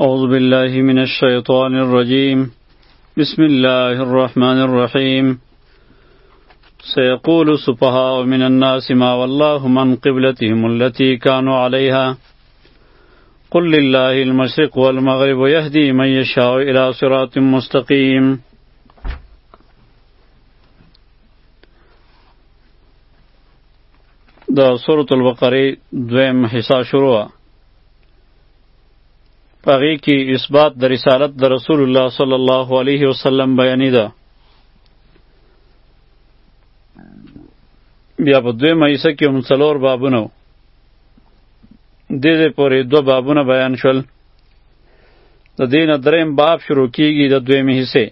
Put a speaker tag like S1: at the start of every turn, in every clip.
S1: أعوذ بالله من الشيطان الرجيم بسم الله الرحمن الرحيم سيقول سبحاء من الناس ما والله من قبلتهم التي كانوا عليها قل لله المشرق والمغرب يهدي من يشاء إلى صراط مستقيم د سورة البقره دویم حصہ شروع پغی کی اثبات د رسالت د رسول الله صلی الله علیه وسلم بیانی ده بیا په دوی مېسه کې هم څلور بابونه و دې دې پورې دوه بابونه بیان شول د دین دریم باب شروع کیږي د دویمې حصے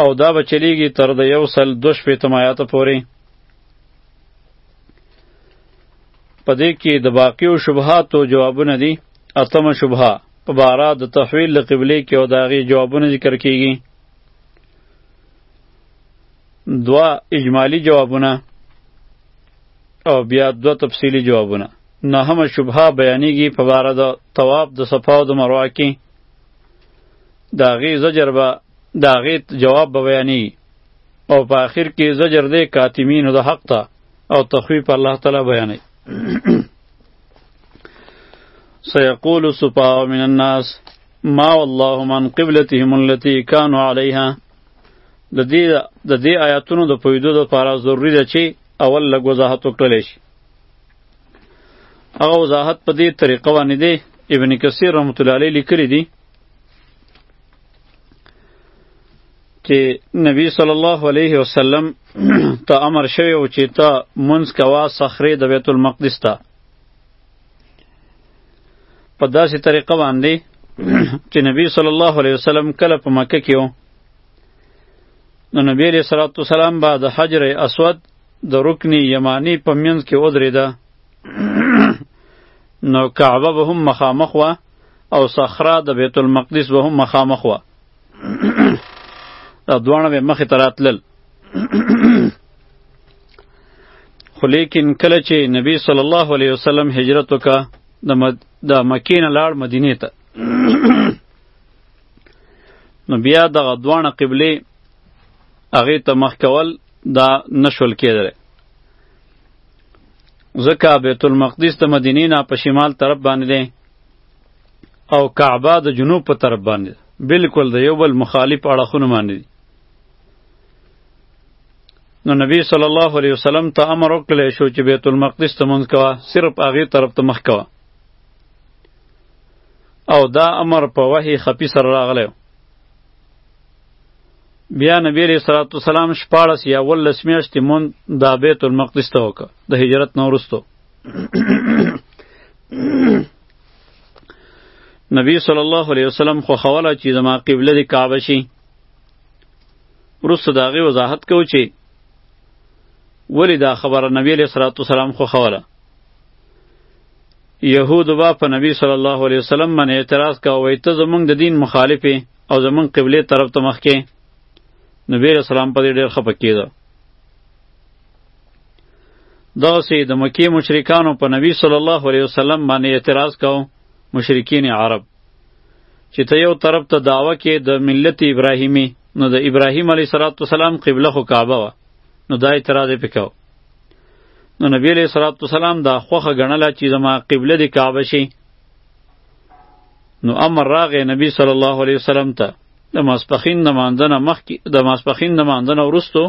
S1: او دا به چلیږي تر د یو سل دو شپېتم آیات پورې په دې کې د باقیو شبهاتو جوابونه دي اتمه شبهه په باره د تحویل له قبلې کې او د هغې جوابونه ذکر کیږي دوا اجمالی جوابونه او بیا دوا تفصیلی جوابونه نهمه شبهه بیانیږي په باره د طواف د صفا او د مروه کې د هغې زجر به د هغې جواب به بیانېږي او په آخر کې زجر دی کاتمینو د حق ته او تخویف الله تعالی بیانوي سيقول السفهاء من الناس ما والله من قبلتهم التي كانوا عليها د دې د دې آیاتونو د پویدو لپاره ضروری ده چې اول لږ وضاحت وکړل شي هغه وضاحت په دې طریقه باندې دی ابن کثیر رحمت الله علیه لیکلی دی چې نبی صلی الله علیه وسلم ته امر شوی و چې ته منځ کوا صخره د بیت المقدس ته په داسې طریقه باندې چې نبی صلی الله علیه وسلم کله په مکه کې و نو نبی علیه صلوات والسلام به د حجر اسود د رکن یمانی په منځ کې ودرېده نو کعبه به هم مخامخ وه او صخره د بیت المقدس به هم مخامخ وه دا دواړه به مخې ته راتلل خو لیکن کله چې نبی صلی الله علیه وسلم هجرت وکړه د مد... د مکې نه لاړ مدینې ته نو بیا دغه دواړه قبلې هغې ته مخ کول دا نشول کېدلی ځکه بیت المقدس د مدینې نه په شمال طرف باندې دی او کعبه د جنوب په طرف باندې بالکل د یو بل مخالف اړخونه باندې دي نو نبی صلی الله علیه وسلم ته امر وکړی شو چې بیت المقدس ته مونږ کوه صرف هغې طرف ته مخ کوه او دا امر په وحی خفي سره راغلی بیا نبی علیہ الصلوۃ والسلام 14 یا 18 میاشتې مون دا بیت المقدس ته وکړه د هجرت نه وروسته نبی صلی الله علیه وسلم خو خوله چې زما قبله دی کعبه شي وروسته د هغې وضاحت کوو چې ولې دا خبره نبی علیه صلات وسلام خو خوله یهودو به په نبی صلی الله علیه وسلم باندې اعتراض کاوه وایي ته زمونږ د دین مخالف او زمونږ قبلې طرف ته مخکې نبی علیه السلام په دې ډېر خفه کېده دغه سي د مکی مشرکانو په نبی صلی الله علیه وسلم باندې اعتراض کاو مشرکین عرب چې ته یو طرف ته داوا کې د ملت ابراهیمی نو د ابراهیم علی صلوات والسلام قبله خو کعبه و نو دا اعتراض وکاو نو نبی علیہ الصلوۃ والسلام دا خوخه غنله چې زما قبله دی کعبه شي نو امر راغې نبی صلی الله علیه وسلم ته د ماسپخین د مانځنه مخکې د ماسپخین د مانځنه ورستو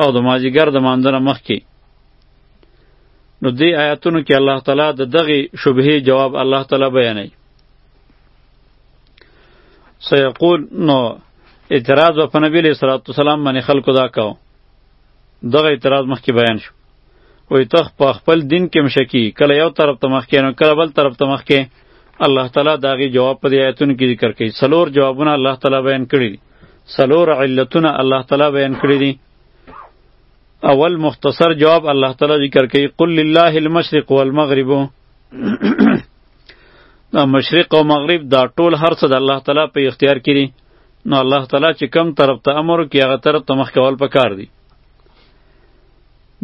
S1: او د مازیګر د مانځنه مخکې نو دې آیاتونو کې الله تعالی د دغه شبهه جواب الله تعالی بیانوي سيقول نو اعتراض په نبی علیہ الصلوۃ والسلام باندې خلکو دا کاو دغه اعتراض مخکې بیان شو وې تخ په خپل دین کې مشکی کله یو طرف ته مخکې نو کله بل طرف ته مخکې الله تعالی داغي جواب په دې آیتونو کې ذکر کړي څلور جوابونه الله تعالی بیان کړي څلور علتونه الله تعالی بیان کړی دي اول مختصر جواب الله تعالی ذکر کوي قل لله المشرق والمغرب دا مشرق او مغرب دا ټول هر څه د الله تعالی په اختیار کې دي نو الله تعالی چې کم طرف ته امر کوي هغه طرف ته مخ کول پکار دي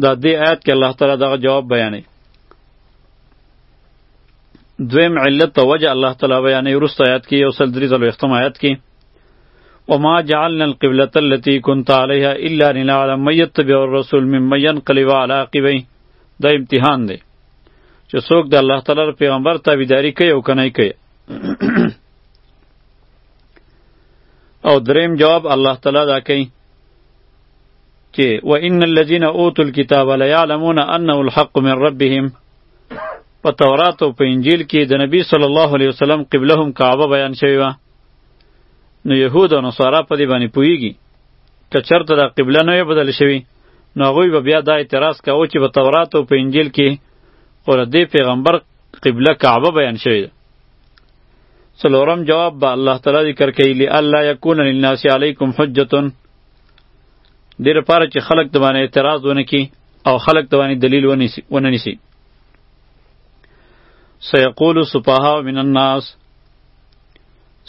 S1: دا دې آیات کې الله تعالی دغه جواب بیانوي دویم علت ته وجه الله تعالی بیانوي وروسته آیات کې یو سل درې څلوېښتم آیات کې وما جعلنا القبلة التي كنت عليها الا لنعلم من يتبع الرسول ممن ينقلب على عقبيه دا امتحان دی چې څوک د الله تعالی پیغمبر تابعداري کوي او کنه کوي او دریم جواب الله تعالی دا کوي چې وان الذين اوتوا الكتاب لا يعلمون انه الحق من ربهم په تورات او په انجیل کې د نبی صلی الله علیه وسلم قبله هم کعبه بیان شوی و نو يهود او نصارا په دې باندې پوهیږي که چرته دا قبله نه بدل شوي نو هغوی به بیا دا اعتراض کاوه چې په تورات او په انجیل کې خو د دې پیغمبر قبله کعبه بیان شوې ده څلورم جواب به الله تعالی ذکر کوي لالا یکون للناس علیکم حجة دې لپاره چې خلک د باندې اعتراض ونه کړي او خلک د باندې دلیل ونه نیسي سیقول سفهاء من الناس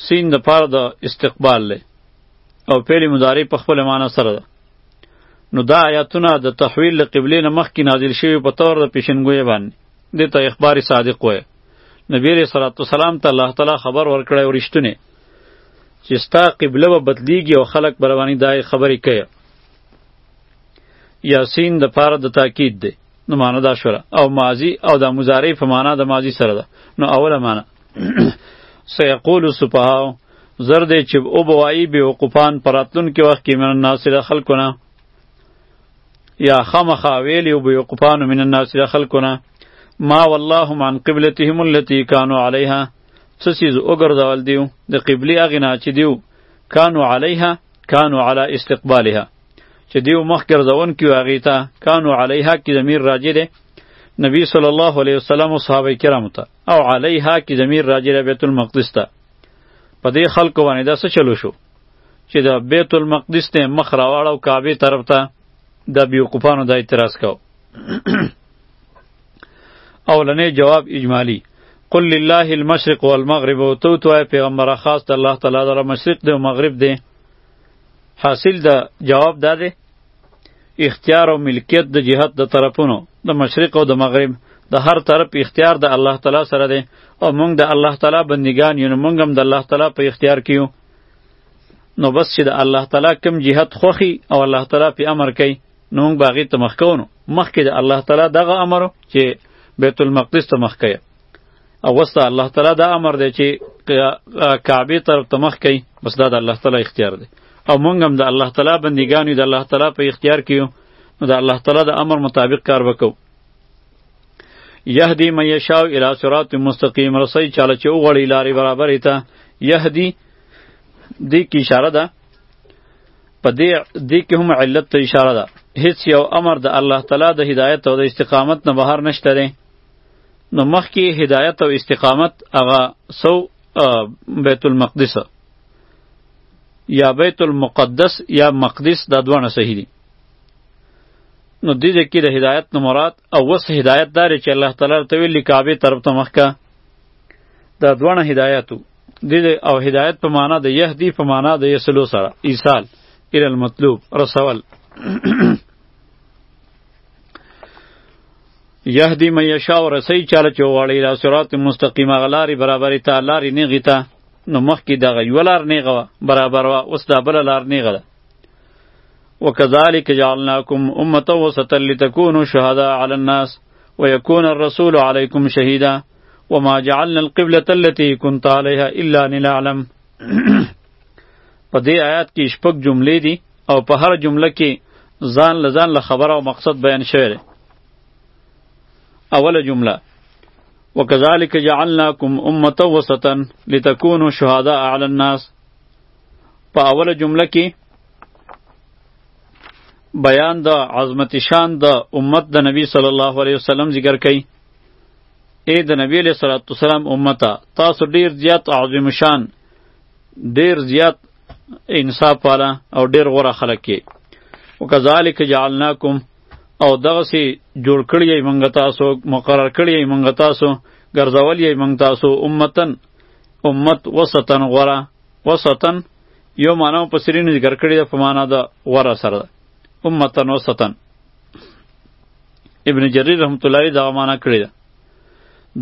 S1: سین د پاره د استقبال له او فعل مضارع په خپل معنی سره ده نو دا آیاتونه د تحویل له قبله نه مخکې نازل شوی په تور د پیشنګوی باندې د ته اخبار صادق وای نبی رسول الله صلوات والسلام ته الله تعالی خبر ورکړی ورشتونه چې ستا قبله به بدلیږي او خلک بروانی دای خبرې کوي یاسین د پاره د تاکید دی نو معنا دا شوله او ماضی او د مضارع په معنا د ماضی سره ده نو اوله معنا سيقول سفهاء زر دې چې او بوایي به وقفان پراتلون کې وخت کې من الناس د خلقونه یا خامخا ویلی او به وقفان من الناس د خلقونه ما والله عن قبلتهم التي كانوا عليها څه سیز وګرځول دیو د قبلی اغنا چې دیو کانو علیها کانو علی استقبالها چې دیو مخ ګرځون کیو هغه ته کانو علیها کی ضمیر راجع ده نبی صلی الله علیه وسلم او صحابه کرام ته او علیها کی ضمیر راجع ده بیت المقدس ته په دې خلکو باندې دا څه چلو شو چې دا بیت المقدس ته مخ راواړو کعبه طرف ته د بیوقوفانو د اعتراض کو اولنې جواب اجمالی قل لله المشرق والمغرب او تو تو پیغمبر خاص د الله تعالی د مشرق دی او مغرب دی حاصل د جواب دا دی اختیار او ملکیت د جهت د طرفونو د مشرق او د مغرب د هر طرف اختیار د الله تعالی سره دی او مونږ د الله تعالی بندگان یو مونږ هم د الله تعالی په اختیار کیو نو بس چې د الله تعالی کم جهت خوخي او الله تعالی په امر کوي نو موږ باغی ته مخ کوو مخکې د الله تعالی دغه امر چې بیت المقدس ته مخ کوي او وسته الله تعالی دا امر دی چې کعبه طرف ته مخ کوي بس دا د الله تعالی اختیار دی او موږ هم د الله تعالی بندگان یو د الله تعالی په اختیار کې یو نو د الله تعالی د امر مطابق کار وکړو یهدی من یشاء الی صراط مستقیم رسي چاله چې وغړی لارې برابرې ته یهدی دې کې اشاره ده په دې دې کې هم علت ته اشاره ده هیڅ یو امر د الله تعالی د هدایت او د استقامت نه بهر نشته دی نو مخکې هدایت او استقامت هغه سو بیت المقدس یا بیت المقدس یا مقدس دا دوه صحیح دي نو دې دې کې د هدایت نه مراد او وس هدایت دار چې الله تعالی ته ویل کعبه طرف ته مخکا دا دوه هدایتو د او هدایت په معنا د یهدی په معنا د یسلو سره ایصال ال المطلوب رسول یهدی من یشاء رسی چاله چوغړی لا صراط مستقیم غلاری برابری ته لاری نیغی ته نو مخکې دغه یو لار نیغه وه برابر وه اوس دا بله لار نیغه ده وکذلک جعلناکم امه وسطا لتکونوا شهداء علی الناس ویکون الرسول علیکم شهیدا وما جعلنا القبلة التي كنت عليها الا لنعلم په دې آیات کې شپږ جملې دي او په هر جمله کې ځان له ځان له خبره او مقصد بیان شوی دی اوله جمله وکذالک جعلناکم امه وسطا لتكونوا شهداء علی الناس په اوله جمله کې بیان د عظمت شان د امت د نبی صلی الله علیه وسلم ذکر کړي ای د نبی علیہ الصلوۃ والسلام امته تاسو ډیر زیات عظیم شان ډیر زیات انصاف والا او ډیر غوره خلک کې وکذالک جعلناکم او دغه سی جوړ کړی یې مونږ تاسو مقرر کړی یې مونږ تاسو ګرځول یې مونږ تاسو امتن امت وسطن غوره وسطن یو معنا په سرینو ذکر کړی ده په معنا د غوره سره امتن وسطن ابن جریر رحمت الله علیه دغه معنا کړی ده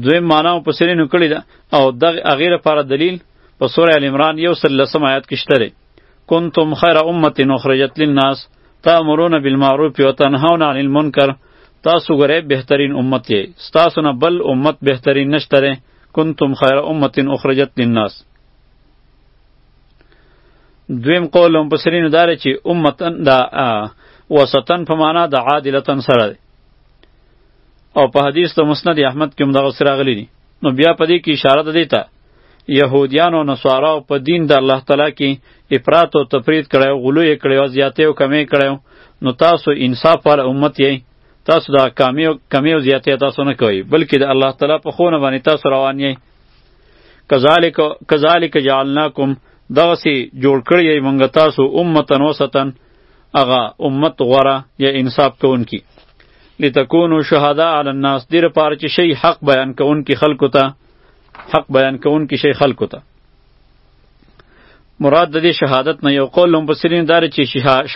S1: دویم معنا په سرینو کړی ده او دغه هغې لپاره دلیل په سوره ال عمران یو سل لسم آیات کې شته دی کنتم خیر امت اخرجت للناس تامرون بالمعروف و تنهون عن المنکر تاسو غره بهترین امت یې ستاسو نه بل امت بهترین نشته کنتم خیر امت اخرجت للناس دویم قول هم پسرینو داره چې امتن دا وسطن په معنا د عادلتن سره دی او په حدیث د مسند احمد کې هم دغه سره غلی دي نو بیا په دې کې اشاره ده دیتا یهودیان او نصارا په دین د الله تعالی کې افراط او تفرید کړي او غلو یې کړي او زیاتې او کمې کړي نو تاسو انصاف پر امت یې تاسو دا کمی او کمی او زیاتې تاسو نه کوي بلکې د الله تعالی په خونه باندې تاسو روان یې کذالک کذالک جعلناکم دغسی جوړ کړی یی مونږ تاسو امتن وسطن اغا امت غره یا انصاف کوونکی لتكونوا شهداء علی الناس دیر پار چې شی حق بیان کوونکی خلکو ته حق بیان کوونکی شی خلکو ته مراد د دې شهادت نه یو قول هم بسرین دار چې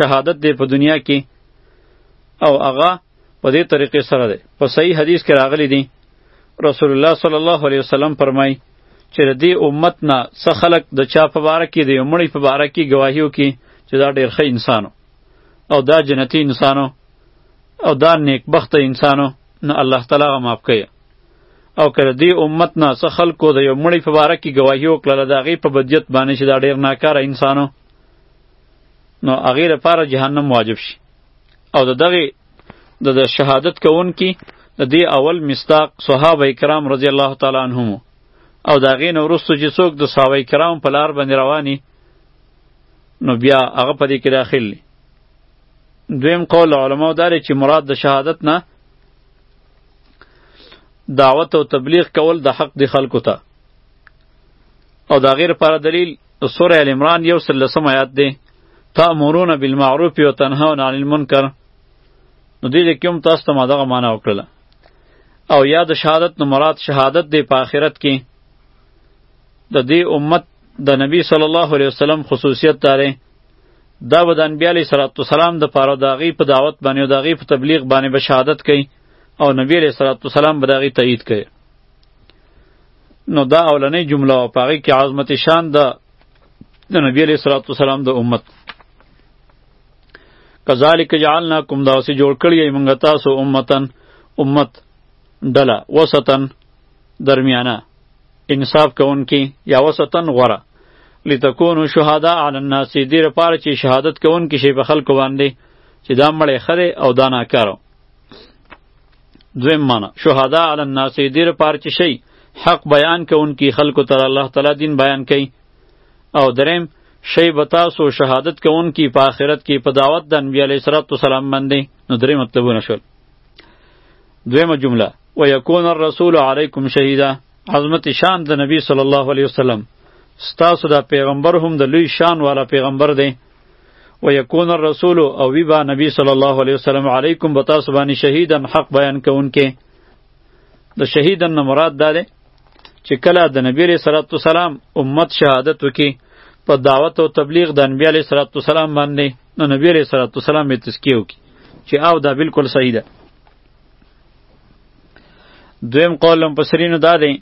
S1: شهادت دی په دنیا کې او هغه په دې طریقې سره دی په صحیح حدیث کې راغلی دی رسول الله صلی الله علیه وسلم فرمای چې د دې امت نه څه خلق د چا په باره کې د یو مړی په باره کې گواهیو کې چې دا ډېر ښه انسانو او دا جنتی انسانو او دا نیکبخته انسانو نه الله تعالی غ معاف کړي او که د دې امت نه څه خلکو د یو مړی په باره کې ګواهي وکړله د هغې په بدیت باندې چې دا ډېر ناکاره انسانو نو هغې لپاره جهنم واجب شي او د دغه د شهادت کوونکي د دې اول مستاق صحابه کرام رضی الله تعالی عنهم او دا غي نو ورستو چې څوک د صحابه کرام په لار باندې رواني نو بیا هغه په دې کې داخل دي دویم قول علماء دار چې مراد د شهادت نه دعوت او تبلیغ کول د حق د خلکو ته او دا غیر پر دلیل د سوره ال عمران یو سل لسم آیات دی تأمرون بالمعروف و تنهون عن المنکر نو دې کې هم تاسو ته ما دغه معنا وکړله او یا د شهادت نو مراد شهادت دی په آخرت کې د دې امت د نبی صلی الله علیه وسلم خصوصیت داره دا به د انبیا علیه صلات وسلام د پاره د هغې په دعوت باندې او د هغې په تبلیغ باندې به شهادت کوي او نبی علیه صلات وسلام به د هغې تایید کوي نو دا اولنې جمله او پاره کې عظمت شان ده د نبی علیہ الصلوۃ والسلام د امت کذالک جعلناکم دا اوسې جوړ کړی موږ تاسو امتن امت ډله وسطن درمیانه انصاف کوونکی یا وسطن غوره لتكونوا شهداء علی الناس دې لپاره چې شهادت کوونکی شي په خلکو باندې چې دا مړی خره او دا ناکارو دویم معنا شهدا علی الناس دې لپاره چې شي حق بیان کوونکي خلکو ته الله تعالی دین بیان کوي او دریم شی به تاسو شهادت کوونکي په آخرت کې په دعوت د انبیا علیه صلات وسلام باندې نو درې مطلبونه شول دویمه جمله و یکون الرسول علیکم شهیدا عظمت شان د نبی صلی الله علیه وسلم ستاسو دا پیغمبر هم د لوی شان والا پیغمبر دی و یکون الرسول او وی با نبی صلی الله علیه وسلم علیکم بتا سبانی شهیدن حق بیان کونکې د شهیدن نه مراد ده چې کله د نبی علیہ الصلوۃ والسلام امت شهادت وکي په دعوت او تبلیغ د نبی علیہ الصلوۃ والسلام باندې نو نبی علیہ الصلوۃ والسلام یې تزکیه وکي چې او دا بالکل صحیح ده دویم قول هم پسرینو دا دی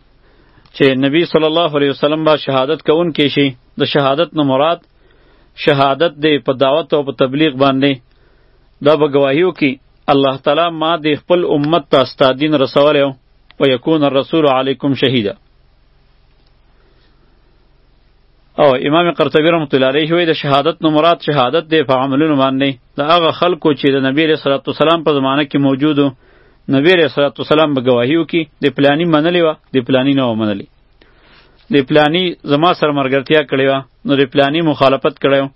S1: چې نبی صلی الله علیه وسلم با شهادت کوونکی شي د شهادت نه مراد شهادت دی په دعوت او په تبلیغ باندې دا به گواهیو کی الله تعالی ما د خپل امت ته ستا دین رسولی و یکون الرسول علیکم شهیدا او امام قرطبی رحمت الله علیه وی د شهادت نو مراد شهادت دی په عملونو باندې دا هغه خلکو چې د نبی رسول الله سلام په زمانه کې موجودو نبی رسول الله سلام به گواهیو کی د پلانی منلی و د پلانی نه منلی د پلانی زما سره مرګرتیا کړې وه نو د پلانی مخالفت کړو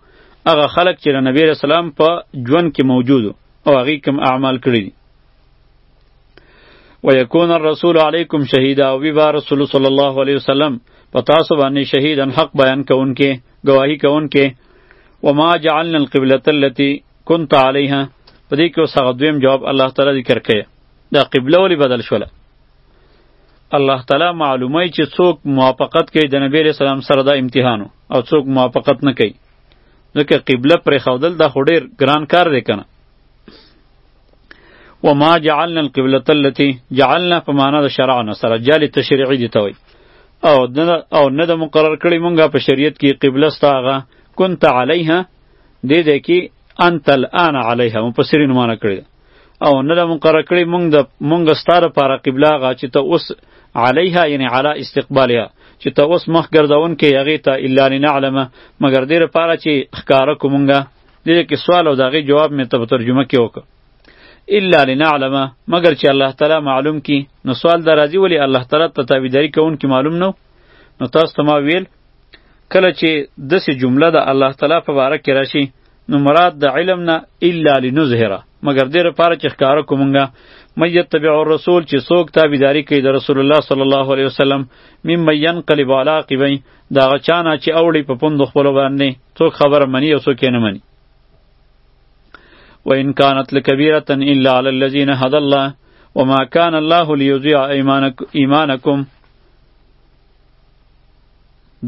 S1: هغه خلک چې د نبی رسول الله په ژوند کې موجود او هغه کوم اعمال کړی دي ويكون الرسول عليكم شهيدا او بیا رسول صلی الله علیه وسلم په تاسو باندې شهیدن حق بیان کوونکې گواهی کوونکې وما جعلنا القبلة التي كنت عليها په دې کې اوس هغه دویم جواب الله تعالی ذکر کړي دا قبله ولې بدل شوله الله تعالی معلومه چې څوک موافقت کوي د نبی علیہ السلام سره دا امتحانو او څوک موافقت نه کوي ځکه قبله پرې خودل دا خو ډیر ګران کار دی کنه وما جعلنا القبلة التي جعلنا په معنا د شرعنا سره جعل تشریعی دی ته وي او او نه د مقرر کړی مونږه په شریعت کې قبله ستاغه كنت عليها دې دې کې انت الان عليها مفسرین معنا کړی او نه د مقرر کړی مونږ د مونږ ستاره پر قبله غا چې ته اوس علیها یعنی علی استقبالها چې ته اوس مخ ګرځون کې هغه ته الا لنعلم مگر دې لپاره چې ښکارا کومګه دې کې سوال او دغه جواب مې ته ترجمه کې وکړه الا لنعلم مگر چې الله تعالی معلوم کی نو سوال درازي ولی الله تعالی ته تابعداري کوون کی معلوم نو نو تاسو ته ما ویل کله چې دسې جمله د الله تعالی په باره کې راشي نو مراد د علم نه الا لنظهره مگر دې لپاره چې ښکاره کو مونږه مې یتبع الرسول چې څوک تابعداري کوي د رسول الله صلی الله علیه وسلم مم ینقلب علی عقبی دا غچانا چې اوړي په پوند خپل باندې څوک خبره مني او څوک نه مني وان كانت لكبيره الا على الذين هدى الله وما كان الله ليضيع ايمانكم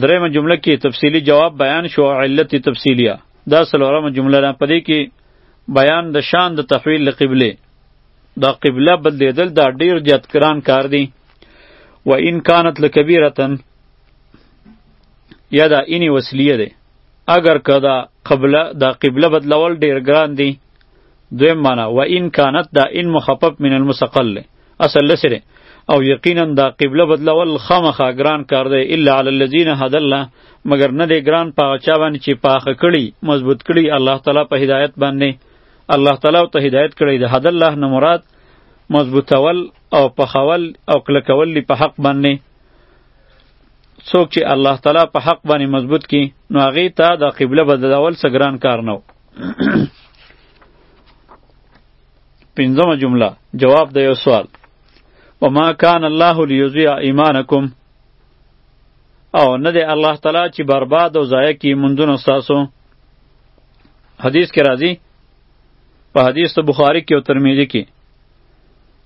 S1: درېمه جمله کې تفصیلی جواب بیان شو علت تفصیلیه دا څلورمه جمله ده په دې کې بیان د شان د تحویل له قبله دا قبله بدلیدل دا ډیر زیات کران کار دی و ان کانت لکبیرتن یا دا اینی وسلیه ده اگر که دا قبله دا قبله بدلول ډیر ګران دی دویم معنا و ان کانت دا ان مخفف من المثقل له اصل لسره او یقینا دا قبله بدلول خامخا ګران کار دی الا علی الذین هدى الله مگر نه دی ګران په چا باندې چې پاخه کړي مضبوط کړي الله تعالی په هدایت باندې الله تعالی ته هدایت کړي د هدى الله نه مراد مضبوطول او پخول او کلکول په حق باندې څوک چې الله تعالی په حق باندې مضبوط کی نو هغه ته د قبله بدلول څه ګران کار نه پنځمه جمله جواب د یو سوال وما کان الله لیضیع ایمانکم او نه دی الله تعالی چې برباد او ضایع کی مونږونو تاسو حدیث کې راځي په حدیث ته بخاری کې او ترمذی کې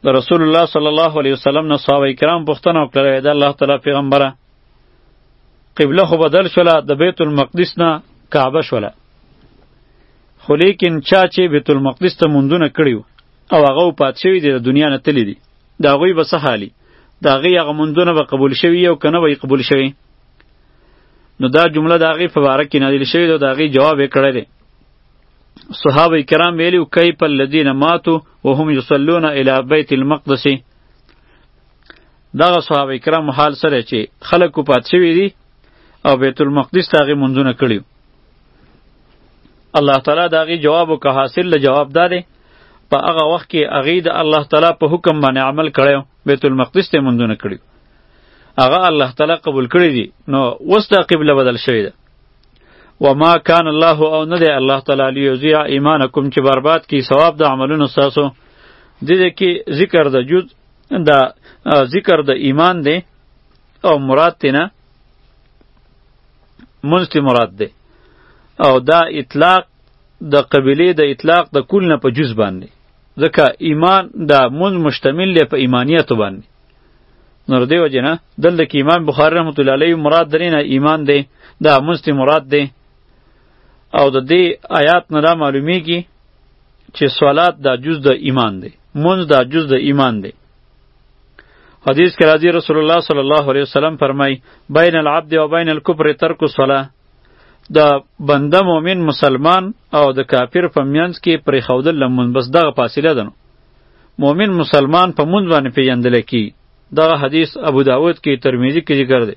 S1: د رسول الله صلی الله علیه وسلم نه صحابه کرام پوښتنه وکړه د الله تعالی پیغمبره قبله خو بدل شوله د بیت المقدس نه کعبه شوله خو لیکن چا چې بیت المقدس ته مونږونه کړیو او هغه پات شوی دی د دنیا نه تللی دی دا غوی به څه حالي دا غي هغه مونږونه به قبول شوی او کنه به قبول شوی نو دا جمله دا غي په باره کې نازل شوی دا غي جواب یې کړی دی صحابه کرام ویلو کیف الذین ماتو وهم یصلون الی بیت المقدس دغه صحابه کرام حال سره چې خلک کو پات شوی دي او بیت المقدس ته غي منځونه کړی الله تعالی دا غي جواب او که حاصل له جواب داده په هغه وخت کې هغه د الله تعالی په حکم باندې عمل کړو بیت المقدس ته منځونه کړی هغه الله تعالی قبول کړی دي نو اوس دا قبله بدل شوې ده و ما کان الله او نه دی الله تعالی لیوزیع ایمانکم چې برباد کی ثواب د عملونو ستاسو دې کې ذکر د جز دا ذکر د ایمان دی او مراد تینا منځ تی مراد دی او دا اطلاق د قبیله د اطلاق د کل نه په جز باندې ځکه ایمان دا منځ مشتمل دی په ایمانیت باندې نور دی وجه نه دلته کې امام بخاری رحمت الله علیه مراد درینه ایمان دی دا منځ تی مراد دی او د دې آیات نه دا معلومیږي چې صلات دا جز د ایمان دی منځ دا جز د ایمان دی حدیث کې راځي رسول الله صلی الله علیه وسلم فرمای بین العبد و بین الکفر ترک الصلاه د بنده مؤمن مسلمان او د کافر په میانس کې پرې خودل لمون بس دغه فاصله ده مؤمن مسلمان په مونږ باندې پیژندل کی دغه حدیث ابو داود کې ترمذی کې ذکر دی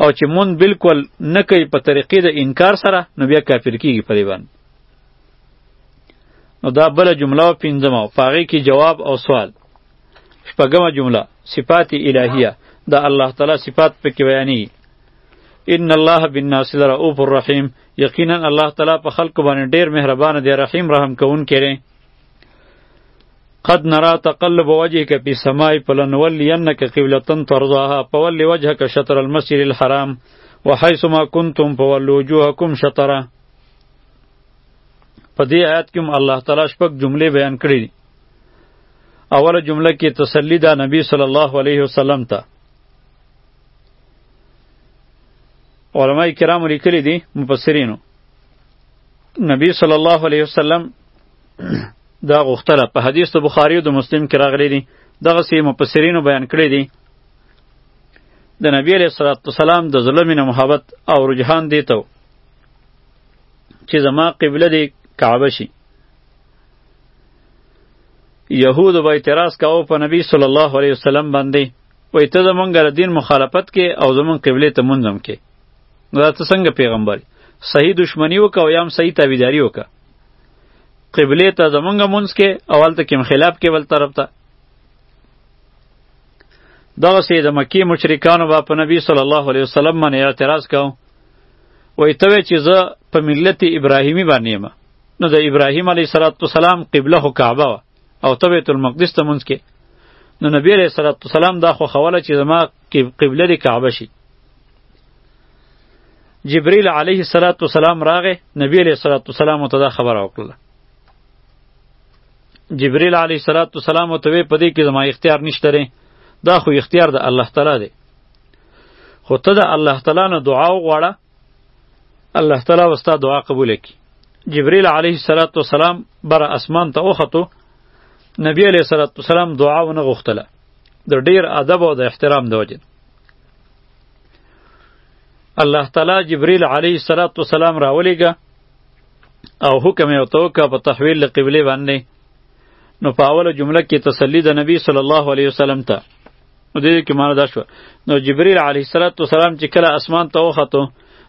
S1: او چې مون بالکل نه کوي په طریقې د انکار سره نو بیا کافر کیږي په دې باندې نو دا بل جمله او پنځمه او پاغه کې جواب او سوال شپږمه جمله صفات الهیه دا الله تعالی صفات په کې بیانې ان الله بالناس لرؤوف الرحیم یقینا الله تعالی په خلق باندې ډیر مهربان دی رحیم رحم کوونکی دی قد نرا تقلب وجهك في السماء فلنولينك قبلة ترضاها فول وجهك شطر المسجد الحرام وحيث ما كنتم فولوا وجوهكم شطره په دې آیات کې الله تعالی شپږ جملې بیان کړې دي اوله جمله کې تسلی ده نبی صلی الله علیه وسلم ته علماء کرام لیکلي دي مفسرینو نبی صلی الله علیه وسلم دا غوښتله په حدیث د بخاری او د مسلم کې راغلی دی دغه سی مفسرینو بیان کړی دی د نبی علیه الصلاۃ والسلام د ظلم نه محبت او رجحان دی ته چې زما قبله دی کعبه شي یهود به اعتراض کاوه په نبی صلی الله علیه وسلم باندې وای ته زمونږ د دین مخالفت کې او زمونږ قبله ته منظم کې نو دا ته څنګه پیغمبر صحیح دشمنی وکاو یا هم صحیح تابعداري وکاو قبله ته زمونږ مونږ کې اول ته کوم خلاف کې بل طرف ته دغه سي د مکی مشرکانو با په نبی صلی الله علیه وسلم باندې اعتراض کاو وای ته چې زه په ملت ابراهیمی باندې ما نو د ابراهیم علیه السلام قبله خو کعبه وا او ته بیت المقدس ته مونږ کې نو نبی علیه السلام دا خو خوله چې زما قبله دی کعبه شي جبرئیل علیه الصلاۃ والسلام راغه نبی علیه الصلاۃ والسلام ته دا خبره وکړه جبرئیل علیه الصلاۃ والسلام ته وی پدې کې زما اختیار نشته لري دا خو اختیار د الله تعالی دی خو ته د الله تعالی نه دعا وغواړه الله تعالی وستا دعا قبول کړي جبرئیل علیه الصلاۃ والسلام بر اسمان ته وختو نبی علیه الصلاۃ والسلام دعا ونه غوښتله د ډیر ادب او د احترام د وجه الله تعالی جبرئیل علیه الصلاۃ والسلام راولېږه او حکم یې ورته وکړه په تحویل له قبلې باندې نو په اوله جمله کې تسلی د نبی صلی الله علیه وسلم ته نو دې کې معنی دا شو نو جبرئیل علیه الصلاۃ والسلام چې کله اسمان ته وخته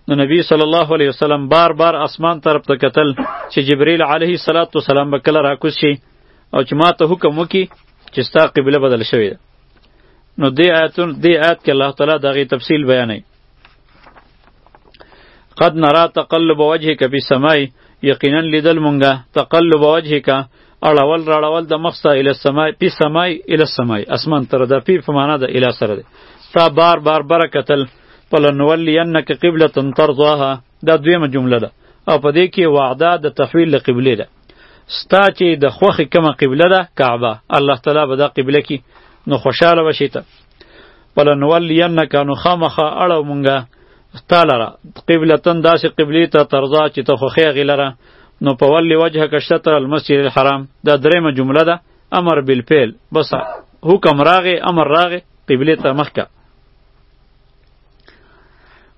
S1: نو نبی صلی الله علیه وسلم بار بار اسمان طرف ته کتل چې جبرئیل علیه الصلاۃ والسلام به کله راکوز شي او چې ما ته حکم وکړي چې ستا قبله بدل شوې ده نو دی آیتون دی آیت کې الله تعالی دغه تفصیل بیانوي قد نرا تقلب وجهک فی السماء یقینا لیدل مونږه تقلب وجهک اړول راړول د مخ سره اله السماء فی السماء اله السماء اسمان تر د فی په معنا د اله سره ده تا بار بار برکتل فلنولینک قبلة ترضاها دا دویمه جمله ده او په دې کې وعده د تحویل قبله ده ستا چې د خوخې کومه قبله ده کعبه الله تعالی به دا قبله کی نو خوشاله بشي ته ولا نولینک نو خامخه اړه مونږه تعالی را قبلتن داسې قبلی ته ترضا چې ته خوخې غلره نو په ولی وجه کشتر المسجد الحرام دا دریمه جمله ده امر بالفعل بس حکم راغه امر راغه قبله ته مخکه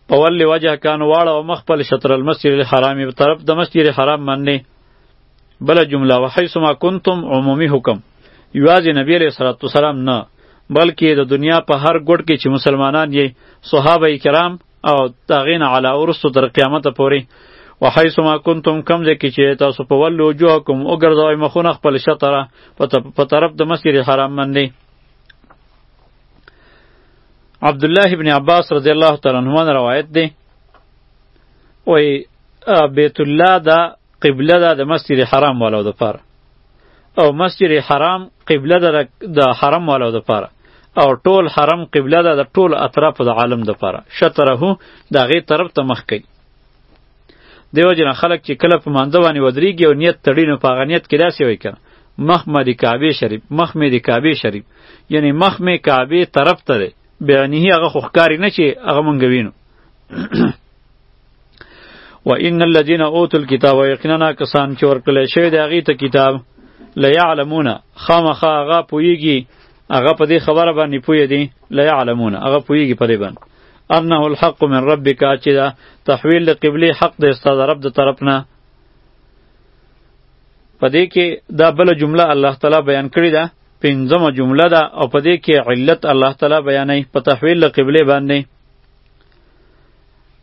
S1: په ولې وجه کان واړه او مخبل شطر المسجد الحرام په طرف د مسجد الحرام مننه بل جمله وحيث ما كنتم عمومي حکم یوازې نبی علیہ الصلوۃ والسلام نه بلکې د دنیا په هر ګډ کې چې مسلمانان یې صحابه کرام او داغین علی اورستو تر قیامت پورې وحیث ما کنتم کم ځای کې چې تاسو په ول وجوهکم وګرځوئ مخونه خپل شطره په طرف د مسجد حرام باندې عبد الله ابن عباس رضی الله تعالی عنهما روایت دی وی بیت الله دا قبله ده د مسجد حرام والو د پاره او مسجد حرام قبله ده د حرم والو د پاره او ټول حرم قبله ده د ټول اطراف د عالم د پاره شطره دغه طرف ته مخ کوي دیو جن خلک چې کله په مانځه باندې ودرېږي او نیت تړي نو په هغه نیت کې داسې وایي که مخ مې د کعبې شریف مخ مې د کعبې شریف یعنی مخ مې کعبې طرف ته دی بیانیه هغه خو ښکاري نه چې هغه مونږ وینو و ان الذين اوتوا الكتاب یقینا کسان چې ورکړل شوی دی هغه ته کتاب لا يعلمون خامخا هغه پویږي هغه په دې خبره باندې پوه دي لا يعلمون هغه پوهیږي په دې باندې انه الحق من ربک چې دا تحویل د قبله حق د استاد رب د طرف نه په دې کې دا بل جمله الله تعالی بیان کړې ده پنځمه جمله ده او په دې کې علت الله تعالی بیانوي په تحویل قبله باندې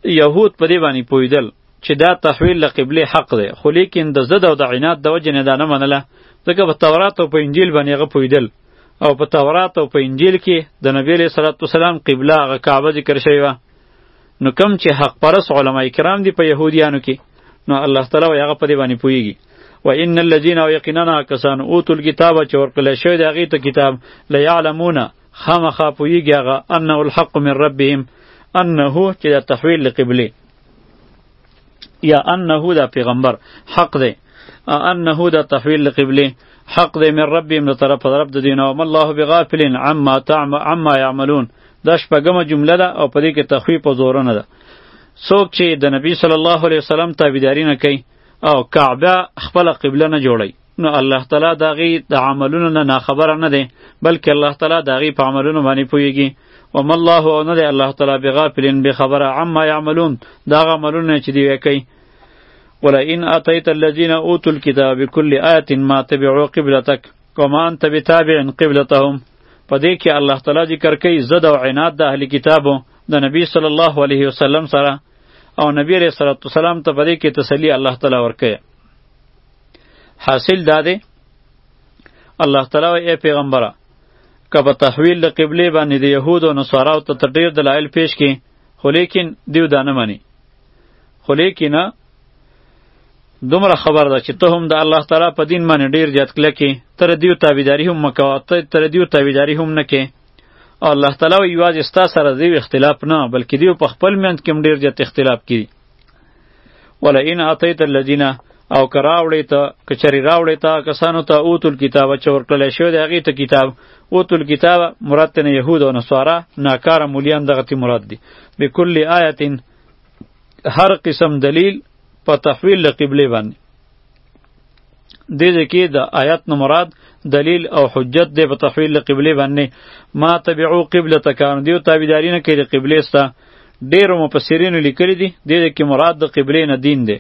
S1: یهود په دې باندې پویدل چې دا تحویل له قبله حق دی خو لیکن د زد او د عناد د وجه نه دا نه منله ځکه په تورات او په انجیل باندې هغه پویدل او په تورات او په انجیل کې د نبی علیه صلوات والسلام قبله هغه کعبه ذکر شوی و نو کم چې حق پرس علما کرام دی په یهودیانو کې نو الله تعالی وی هغه په دې باندې پویږي و ان الذين او یقینا کسان اوتل کتاب چې ورکړل شوی دی هغه ته کتاب لا يعلمون خامخا پوهیږي هغه انه الحق من ربهم انه چې د تحویل له قبله یا انه د پیغمبر حق دی انه د تحویل له قبله حق دی من ربهم د طرف رب د دین او الله بغافل عما تعم عما يعملون دا شپږمه جمله ده او په دې کې تخویف او زورونه ده څوک چې د نبی صلی الله علیه وسلم تابعداري نه کوي او کعبه خپل قبله نه جوړي نو الله تعالی د هغې د عملونو نه ناخبره نه دی بلکې الله تعالی د هغې په عملونو باندې پوهېږي وما الله او نه دی الله تعالی بغافلین بېخبره عما یعملون د هغه عملونه چې دوی کوي ولئن اتیت الذین اوتوا الکتاب بکل آیة ما تبعوا قبلتک وما انت بتابع قبلتهم په دې کې الله تعالی ذکر کوي زد او عناد د اهل کتابو د نبی صلی الله علیه وسلم سره او نبی علیه السلام ته په دې کې تسلی الله تعالی ورکوي حاصل دا دی الله تعالی وایي ای پیغمبره که په تحویل د قبلې باندې د یهودو او نصاراو ته ته ډېر دلایل پیش کړې خو لیکن دیو دا نه مني خو لیکن دومره خبر ده چې ته هم د الله تعالی په دین باندې ډېر زیات کلکې تر دیو تابعداري هم مه کوه ته تر دیو تابعداري هم نه کې او الله تعالی یوازې ستا سره دیو اختلاف نه بلکې دیو په خپل منځ کې هم ډېر زیات اختلاف کړي ولا ان اعطیت الذین او که راوړې ته که چېرې راوړې ته کسانو ته اوتو الکتاب چې ورکړلی شوی دی هغې ته کتاب اوتو الکتاب مراد ترنه یهود او نصارا ناکاره مولیان دغتې مراد دي بکل آیت هر قسم دلیل په تحویل له قبلې باندې دې ځکه د آیات نه مراد دلیل او حجت دی په تحویل قبله باندې ما تبعو قبله تکان دیو تابعداري نه کوي قبله ستا ډیرو مفسرین لیکلي دي د دې کې مراد د قبله نه دین دی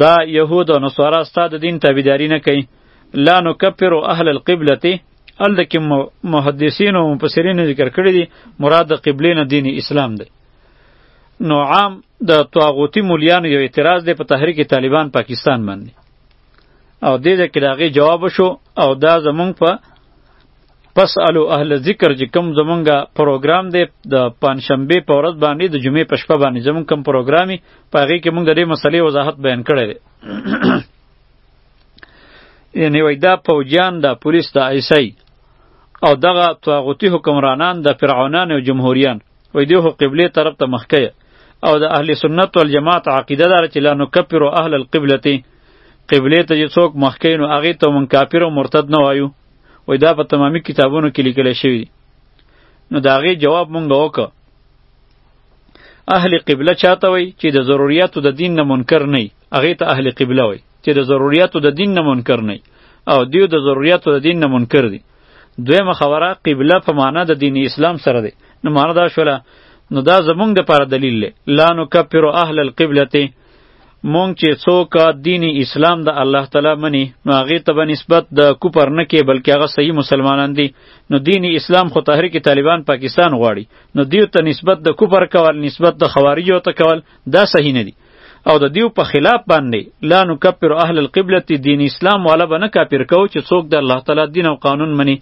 S1: دا يهود او نصارا ستا د دین تابعداري نه کوي لا نکفر اهل القبله ال د کې محدثین او مفسرین ذکر کړی دي مراد د قبله نه دین اسلام دی نو عام د طاغوتی مولیانو یو اعتراض دی په تحریک طالبان پاکستان باندې او دې ځکه دا غي جواب شو او دا زمونږ په پس الو اهل ذکر چې کوم زمونږه پروګرام دی د پنځشنبه په ورځ باندې د جمعې په شپه باندې زمونږ کوم پروګرامي په هغه کې مونږ د دې مسلې وضاحت بیان کړی دی یعنی وای دا پوجان دا پولیس دا ایسای او دغه طاغوتی حکمرانان د فرعونان او جمهوریان وای دی هو قبله طرف ته مخکې او د اهل سنت والجماعت عقیده دار چې لا نو کفر اهل القبله ته قبله ته چې څوک مخکې نو هغه ته مون کافر او مرتد نه وایو وای دا په تمامي کتابونو کې لیکل شوی نو دا غي جواب مونږ وکړه اهل قبله چاته وای چې د ضرورتو د دین نه منکر نه هغه ته اهل قبله وای چې د ضرورتو د دین نه منکر نه او دیو د ضرورتو د دین نه منکر دي دی. دویمه خبره قبله په معنا د دین اسلام سره دی نو معنا دا شوله نو دا زمونږ د پاره دلیل دی لا نکفر اهل القبله مونږ چې څوک دین اسلام د الله تعالی منی نو هغه ته به نسبت د کوپر نه کې بلکې هغه صحیح مسلمانان دي نو دین اسلام خو تحریک طالبان پاکستان غواړي نو دیو ته نسبت د کوپر کول نسبت د خوارجو ته کول دا صحیح نه دي او د دیو په خلاف باندې لا نو کفر اهل القبله دین اسلام والا به نه کافر کو چې څوک د الله تعالی دین او قانون مني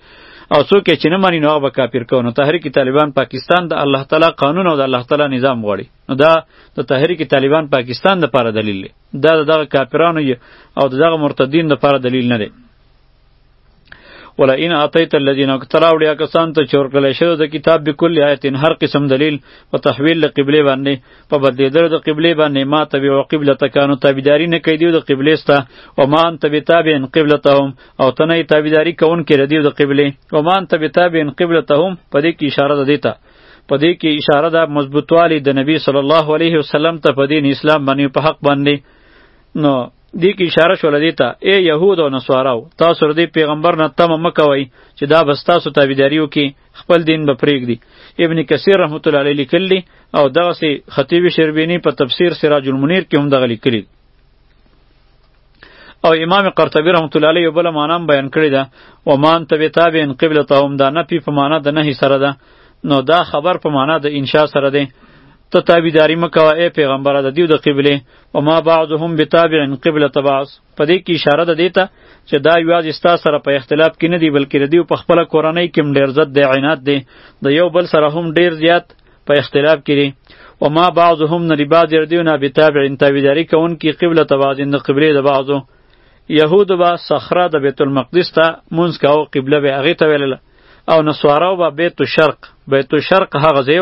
S1: او څوک چې نه مني نو هغه به کافر کو نو تحریک طالبان پاکستان د الله تعالی قانون او د الله تعالی نظام غواړي نو دا د تحریک طالبان پاکستان د لپاره دلیل دی دا دغه کافرانو او دغه مرتدین د لپاره دلیل نه دی ولئن اعطیت الذین اقتراوړیا کسان ته چور کله شوی د کتاب به کل آیت هر قسم دلیل په تحویل له قبله باندې په بدلیدل د قبله باندې ما تبع او قبله تکانو تابعداری نه کوي دی د قبله ستا او ما انت بتابعن قبلتهم او تنه تابعداری کون کې ردی د قبله او ما انت بتابعن قبلتهم په دې کې اشاره ده دیتا په دې کې اشاره ده مضبوطوالی د نبی صلی الله علیه وسلم ته په دین اسلام باندې په حق باندې نو دې کې اشاره شول دې ته ای يهود او نصاراو تاسو ردی پیغمبر نه تم مکوي چې دا بس تاسو تابعداریو کې خپل دین به پرېږدي ابن کثیر رحمت الله علیه لیکلی او دغه سي خطیب شربینی په تفسیر سراج المنیر کې هم دغه لیکلی او امام قرطبی رحمت الله علیه بل معنا بیان کړی دا و مان تبع تابعین قبلتهم دا نه پی په معنا د نهی سره ده نو دا خبر په معنا د انشاء سره ده ته تابعداري مکوه ای پیغمبره د دیو د قبله وما بعضهم بتابع قبله بعض په دې کې اشاره ده دیته چې دا یوازې ستا سره په اختلاف کې نه دی بلکې د دې په خپل کورنۍ کې ډیر زد دی عینات دی د یو بل سره هم ډیر زیات په اختلاف کې دی و ما بعضهم نه بعض دیونه بتابع تابعداري کوونکي قبله بعض د قبله د بعضو یهود به صخره د بیت المقدس ته مونږ کاو قبله به هغه ته ویله او نسوارو به بیت الشرق بیت الشرق هغه ځای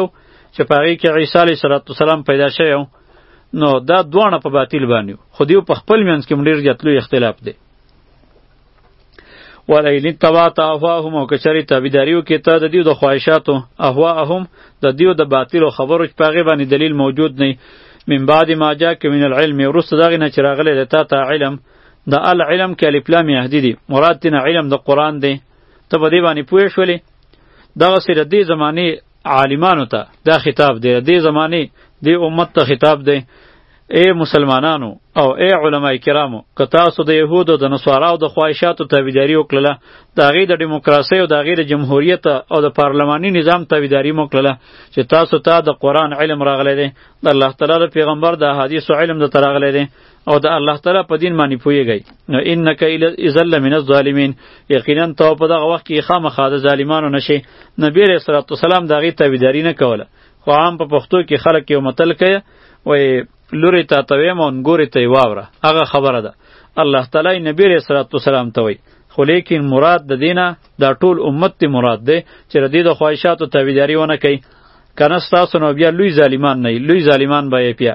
S1: چې په هغې کې عیسی علیه السلام پیدا شوی نو دا دوانه په باطل باندې خو دیو په خپل منځ کې ډیر جتلو اختلاف دی ولئن تبعت اهواهم او کچری تابعداریو کې ته د دیو د خواهشاتو اهواهم د دیو د باطل او خبرو چې پاغه باندې دلیل موجود نه من بعد ما جاءك من العلم ورسته دغه نه چې راغلی د تا ته علم د العلم کې الف لام یهدی دی مراد تینا علم د قران دی ته په دې باندې پوه شولې دغه سره دې زمانه عالمانو ته دا خطاب دی دې زمانه دې امت ته خطاب دی اے مسلمانانو او اے علما کرامو که تاسو د یهودو د نصاراو د خواهشاتو تابعداري وکړله د هغې د ډیموکراسۍ او د هغې د جمهوریت او د پارلماني نظام تابعداري مو وکړله چې تاسو ته تا د قرآن علم راغلی دی د الله تعالی د پیغمبر د احادیثو علم درته راغلی دی او د الله تعالی په دین باندې پویږي نو انک اذل من الظالمین یقینا تو په دغه وخت کې خامخا د ظالمانو نشي نبی رسول الله والسلام دغه تابعداري نه کوله خو عام په پښتو کې خلک یو متل کوي وای لوري تا توي مون ګوري ته واوره هغه خبره ده الله تعالی نبی رسول الله والسلام ته وای خو لیکن مراد د دینه دا ټول امت ته مراد ده چې ردی د خواهشاتو تابعداري ونه کوي کنه ستاسو نو بیا لوی ظالمان نه لوی ظالمان به یې بیا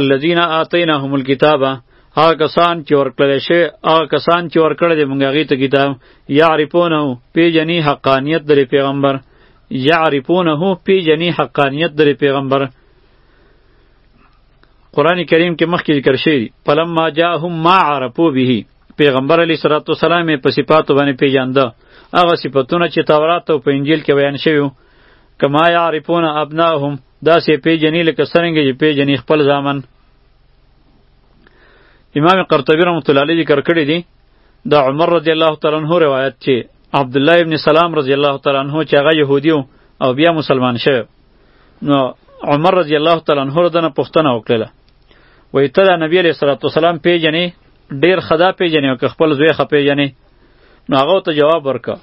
S1: الذين آتيناهم الكتاب هغه کسان چې ورکړل شي هغه کسان چې ورکړل دي مونږ هغه ته کتاب يعرفونه پیجنې حقانیت د پیغمبر يعرفونه پیجنې حقانیت د پیغمبر قران کریم کې مخکې ذکر شوی دی فلما جاءهم ما عرفوا به پیغمبر علی صلوات و سلام په صفاتو باندې پیژانده هغه صفاتونه چې تورات او په انجیل کې بیان شوی کما یعرفون ابناهم داسې پیژني لکه څرنګه چې پیژني خپل ځامن امام قرطبي رحمت الله علیه ذکر کړی دی د عمر رضی الله تعالی عنہ روایت چې عبد الله ابن سلام رضی الله تعالی عنہ چې هغه يهودي او بیا مسلمان شوی نو عمر رضی الله تعالی عنہ دنه پښتنه وکړه وای ته د نبی علیہ الصلوۃ والسلام پیژنې ډیر خدا پیژنې او خپل زوی خپې پیژنې نو هغه ته جواب ورکړه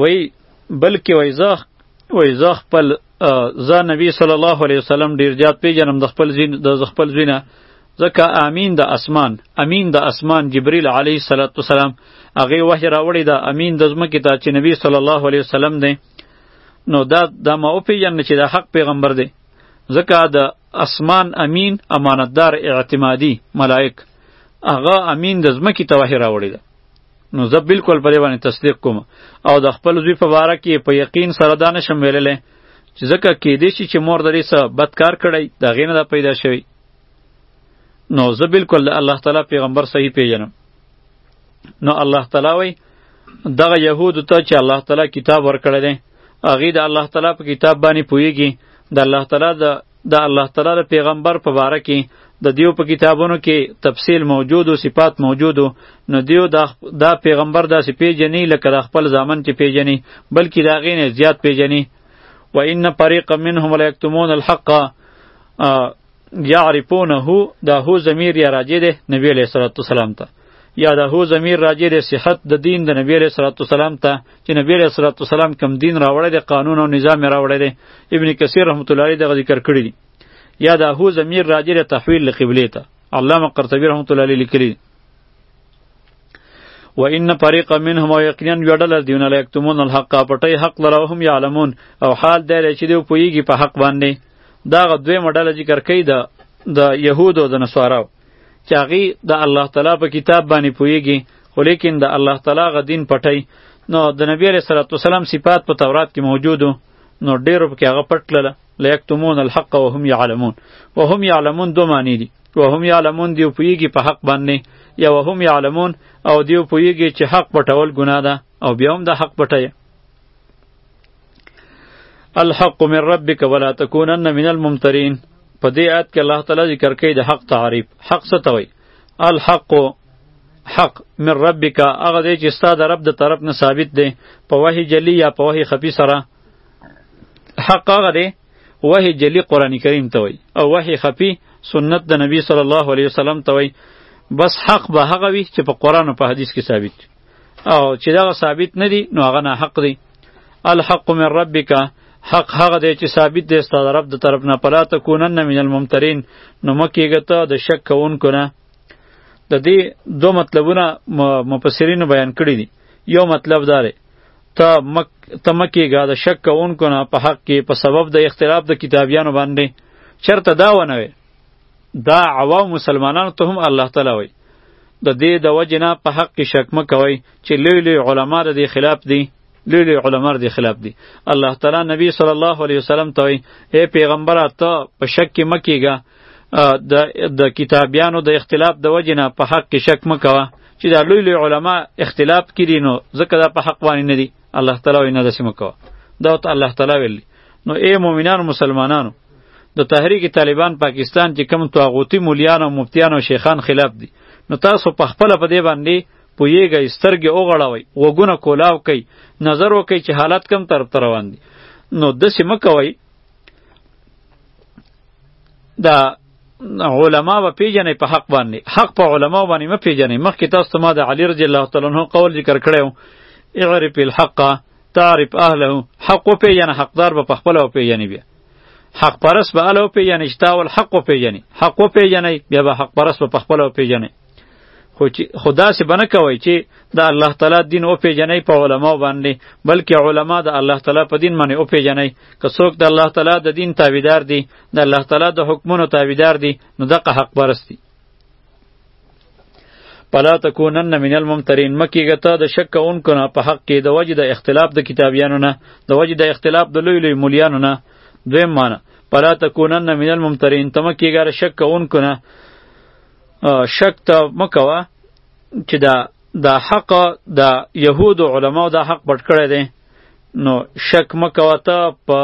S1: وای بلکې وای زه وای زه خپل زه نبی صلی الله علیه وسلم ډیر زیات پیژنم د خپل زین د خپل زینه ځکه امین د اسمان امین د اسمان جبرئیل علیه السلام هغه وحی راوړی دا امین د زمکه ته چې نبی صلی الله علیه وسلم دی نو دا د ما او پیژنه چې د حق پیغمبر دی ځکه د اسمان امین امانتدار اعتمادی ملائک هغه امین د زمکه ته وحی راوړی دا نو زه بالکل په دې باندې تصدیق کوم او د خپل زوی په باره کې په یقین سره دا نشم ویللی چې ځکه کیدای شي چې مور د دې څه بد کار کړی د هغې نه دا پیدا شوی نو زه بالکل د الله تعالی پیغمبر صحیح پیژنم نو الله تعالی وایي دغه یهودو ته چې الله تعالی کتاب ورکړی دی هغوی د الله تعالی په کتاب باندې پوهیږي د الله تعالی د د الله تعالی د پیغمبر په باره کې د دیو په کتابونو کې تفصیل موجود او صفات موجود نو دیو دا, دا پیغمبر داسې پیژني لکه د خپل ځامن چې پیژني بلکې د هغې نه زیات پیژني و ان فریقا منهم لیکتمون الحق یعرفونه دا هو ضمیر یا راجع دی نبی علیه السلام ته یا د هو ضمیر راجع د صحت د دین د نبی علیہ الصلوۃ والسلام ته چې نبی علیہ الصلوۃ والسلام کم دین راوړی دی قانون او نظام راوړی دی ابن کثیر رحمت الله علیه دغه ذکر کړی دی یا د هو ضمیر راجع د تحویل لقبله ته علامه قرطبی رحمت الله علیه لیکلی و ان فريق منهم یقینا یډل دیونه لیکتمون الحق پټی حق لره هم یعلمون او حال دی چې دی پویږي په حق باندې دا غ دوی مډل ذکر کوي د د يهودو د نصاراو چې هغوی د الله تعالی په کتاب باندې پوهېږي خو لیکن د الله تعالی غ دین پټی نو د نبی علیه صلات وسلام صفات په تورات کې موجودو نو ډېرو پکې هغه پټ لله لیکتمون الحق وهم یعلمون وهم یعلمون دو معنی دي وهم یعلمون دیو پوهېږي په حق باندې یا وهم یعلمون او دیو پوهېږي چې حق پټول ګناه ده او بیا هم د حق پټی الحق من ربک ولا تکونن من الممترین په دې آیت کې الله تعالی ذکر کوي د حق تعریف حق څه ته وایي الحق حق من ربک هغه دی چې ستا د رب د طرف نه ثابت دی په وحی جلی یا په وحی خفی سره حق هغه دی وحی جلی قرآن کریم ته وایي او وحی خفی سنت د نبی صلی الله علیه وسلم ته وایي بس حق به هغه وي چې په قرآن او په حدیث کې ثابت او چې دغه ثابت نه دي نو هغه نه حق دی الحق من ربک حق هغه دی چې ثابت دی ستاسو رب د طرف نه پلا تکونن من الممترین نو مکیږه ته د شک کوونکو نه د دې دوه مطلبونه مفسرینو بیان کړی دي یو مطلب داره ته مک ته مکیږه د شک کوونکو نه په حق کې په سبب د اختلاف د کتابیانو باندې چرته دا ونه وي دا عوام مسلمانانو ته هم الله تعالی وایي د دې د وجې نه په حق کې شک مه کوئ چې لوی لوی علما د دې خلاف دي لوی لوی علما د دې خلاف دي الله تعالی نبی صلی الله علیه وسلم ته وایي ای پیغمبره ته په شک کې مه کیږه د د کتابیانو د اختلاف د وجې نه په حق کې شک مه کوه چې دا لوی لوی علما اختلاف کړي نو ځکه دا په حق باندې نه دي الله تعالی وایي نه داسې مه کوه دا ته الله تعالی ویلي نو ای مؤمنانو مسلمانانو د تحریک طالبان پاکستان چې کوم توغوتی مولیان او مفتیان او شیخان خلاف دي نو تاسو په خپل په دې باندې پویږئ سترګې اوغړوي وګونه کولاو کوي نظر وکړي چې حالت کم طرف ته روان دي نو داسې مه کوئ دا علما به پیژنې په حق باندې حق په علما باندې مه پیژنې مخکې تاسو ته ما د علی رضی الله تعالی عنه قول ذکر کړی اعرف الحق تعرف اهله حق وپیژنه حقدار به پخپله وپیژني بیا حق پرس به اله وپیژني چې تا ول حق وپیژني حق وپیژني بیا به حق پرس به پخپله وپیژني خو چې خو داسې به نه کوئ چې د الله تعالی دین وپیژنئ په علماو باندې بلکې علما د الله تعالی په دین باندې وپیژنئ که څوک د الله تعالی د دین تابعدار دي د الله تعالی د حکمونو تابعدار دي نو دغه حق پرست دي پلا تکونن من الممترین مکیږه ته د شک کوونکو نه په حق کې د وجه د اختلاف د کتابیانو نه د وجه د اختلاف د لوی لوی مولیانو نه دویم معنی پلا تکونن من الممترین ته مکیږه د شک کوونکو نه شک ته مکوه چې دا د حق د یهود علماو د حق پټ کړی دی نو شک مکوه ته په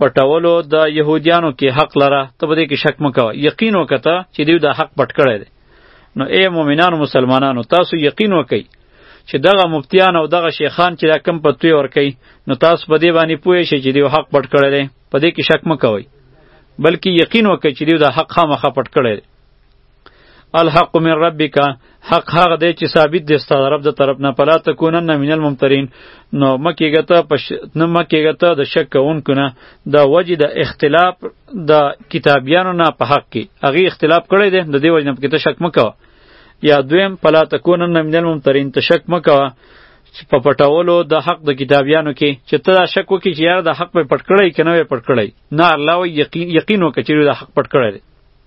S1: پټولو د يهوديانو کې حق لره ته بده کې شک مکوه یقین وکته چې دیو دا حق پټ کړی دی نو اے مؤمنانو مسلمانانو تاسو یقین وکئ چې دغه مفتیان او دغه شیخان چې دا کم پتوی ور کوي نو تاسو په دې باندې پوه شئ چې دیو حق پټ کړی دی په دې کې شک مکوئ بلکې یقین وکړئ چې دیو دا حق خامخا پټ کړی دی الحق من ربک حق هغه دی چې ثابت دی ستاسو رب د طرف نه پلا تکونن من الممترین نو مکیګه ته پش نه مکیګه ته د شک کوونکو نه د وجه د اختلاف د کتابیانو نه په حق کې هغه اختلاف کړی دی د دې وجه نه پکې ته شک مکوه یا دویم پلا تکونن من الممترین ته شک مکوه په پټولو د حق د کتابیانو کې چې ته دا شک وکړي چې یار د حق په پټ کړی کنه په پټ کړی نه الله یقین یقین وکړي چې د حق پټ کړی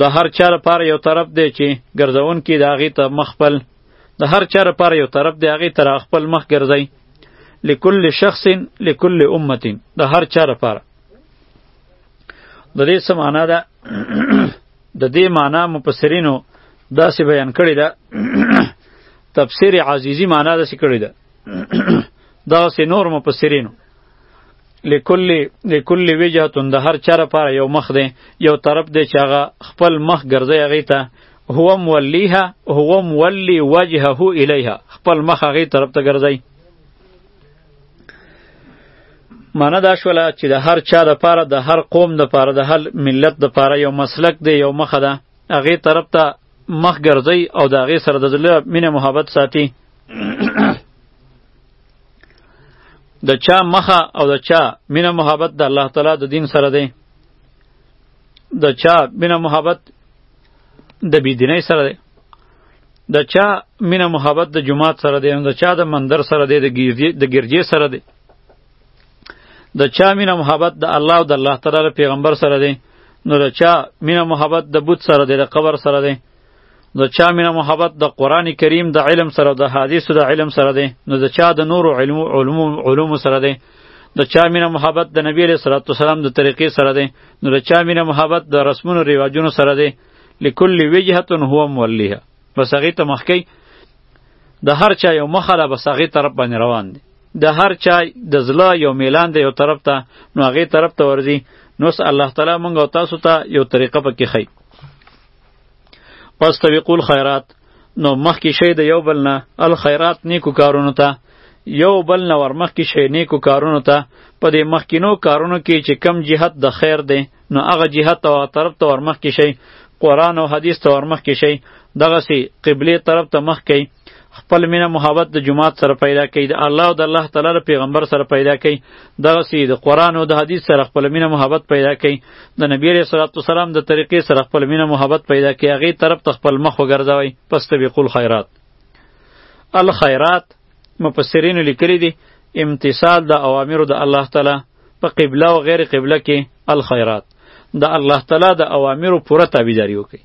S1: د هر چا لپاره یو طرف دی چې ګرځون کې د هغې ته مخ خپل د هر چا لپاره یو طرف دی هغې ته خپل مخ ګرځوي لکل شخص لکل امه د هر چا لپاره د دې څه معنا ده د دې معنا مفسرینو داسې بیان کړې ده تفسیر عزیزی معنا داسې کړې ده داسې نور مفسرینو لکل لکل وجهتون د هر چر پر یو مخ دی یو طرف دی چې هغه خپل مخ ګرځي هغه ته هو مولیها هو مولی وجهه الیها خپل مخ هغه طرف ته ګرځي معنی دا شوله چې د هر چا د پاره د هر قوم د پاره د هر ملت د پاره یو مسلک دی یو مخ ده هغه طرف ته مخ ګرځي او د هغه سره د زړه مینه محبت ساتي د چا مخه او د چا مینه محبت د الله تعالی د دین سره دی د چا مینه محبت د بيدینۍ سره دی د چا مینه محبت د جماعت سره دی د چا د مندر سره دی د ګرجې سره دی د چا مینه محبت د الله او د الله تعالی پیغمبر سره دی نو د چا مینه محبت د بت سره دی د قبر سره دی نو چا مینه محبت د قران کریم د علم سره د حدیثو د علم سره دی نو د چا د نورو علم علوم علوم سره دی د چا مینه محبت د نبی علیہ الصلوۃ والسلام د طریقې سره دی نو د چا مینه محبت د رسمونو ریواجونو سره دی لکل وجهه هو مولیها بس هغه ته مخکی د هر چا یو مخاله بس هغه طرف باندې روان دی د هر چا د زړه یو میلان دی یو طرف ته نو هغه طرف ته ورځي نو الله تعالی مونږ او تاسو ته یو طریقه پکې خی پس تویقول خیرات نو مخکې شی د یو بل نه الخیرات نیکو کارونو ته یو بل نه ورمخکې شی نیکو کارونو ته په دې مخکینو کارونو کې چې کم جهت د خیر دی نو هغه جهت ته هغه طرف ته ورمخکې شی قرآن او حدیث ته ورمخکې شی دغسې قبلې طرف ته مخکې خپل مینه محبت د جماعت سره پیدا کړي د الله او د الله تعالی د پیغمبر سره پیدا کړي دغه سی د قران او د حدیث سره خپل مینه محبت پیدا کړي د نبی علیہ الصلوۃ والسلام د طریقې سره خپل مینه محبت پیدا کړي هغه طرف ته خپل مخ وګرځوي پس تبقوا الخيرات الخيرات مفسرین لیکلي دي امتثال د اوامر د الله تعالی په قبله او غیر قبله کې الخيرات د الله تعالی د اوامر پوره تابعداري وکړي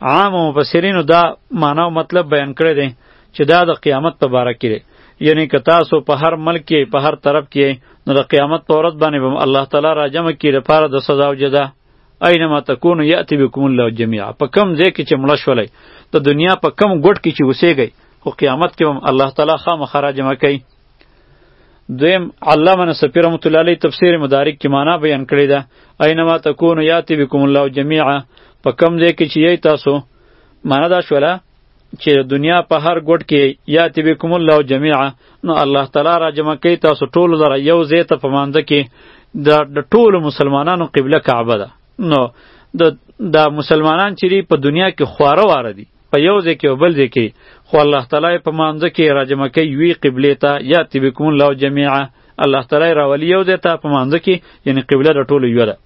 S1: عام مفسرینو دا معنا او مطلب بیان کړی دی چې دا د قیامت په باره کې دی یعنی که تاسو په هر ملک کې په هر طرف کې نو د قیامت په ورځ باندې به الله تعالی را جمع کړي لپاره د سزا او جزا اينما تکونو یاتی بكم الله جميعا په کم ځای کې چې مړه شولای د دنیا په کم ګډ کې چې اوسېږئ خو قیامت کې هم الله تعالی خامخا را جمع کوي دویم علامه نصفی رحمت الله علیه تفسیر مدارک کې معنا بیان کړی ده اینما تکونو یاتی بكم الله جميعا په کم ځای کې چې یی تاسو معنا دا شوله چې دنیا په هر ګډ کې یاتی بكم الله جميعا نو الله تعالی را جمع کوي تاسو ټول لره یو ځای ته په مانځ کې د ټول مسلمانانو قبله کعبه ده نو د د مسلمانان چې په دنیا کې خواره واره دي په یو ځای کې او بل ځای کې خو الله تعالی په مانځه کې راجم کوي وی قبله ته یا تبکم الله جميعا الله تعالی راولي یو ځای ته په مانځه کې یعنی قبله د ټولو یو ده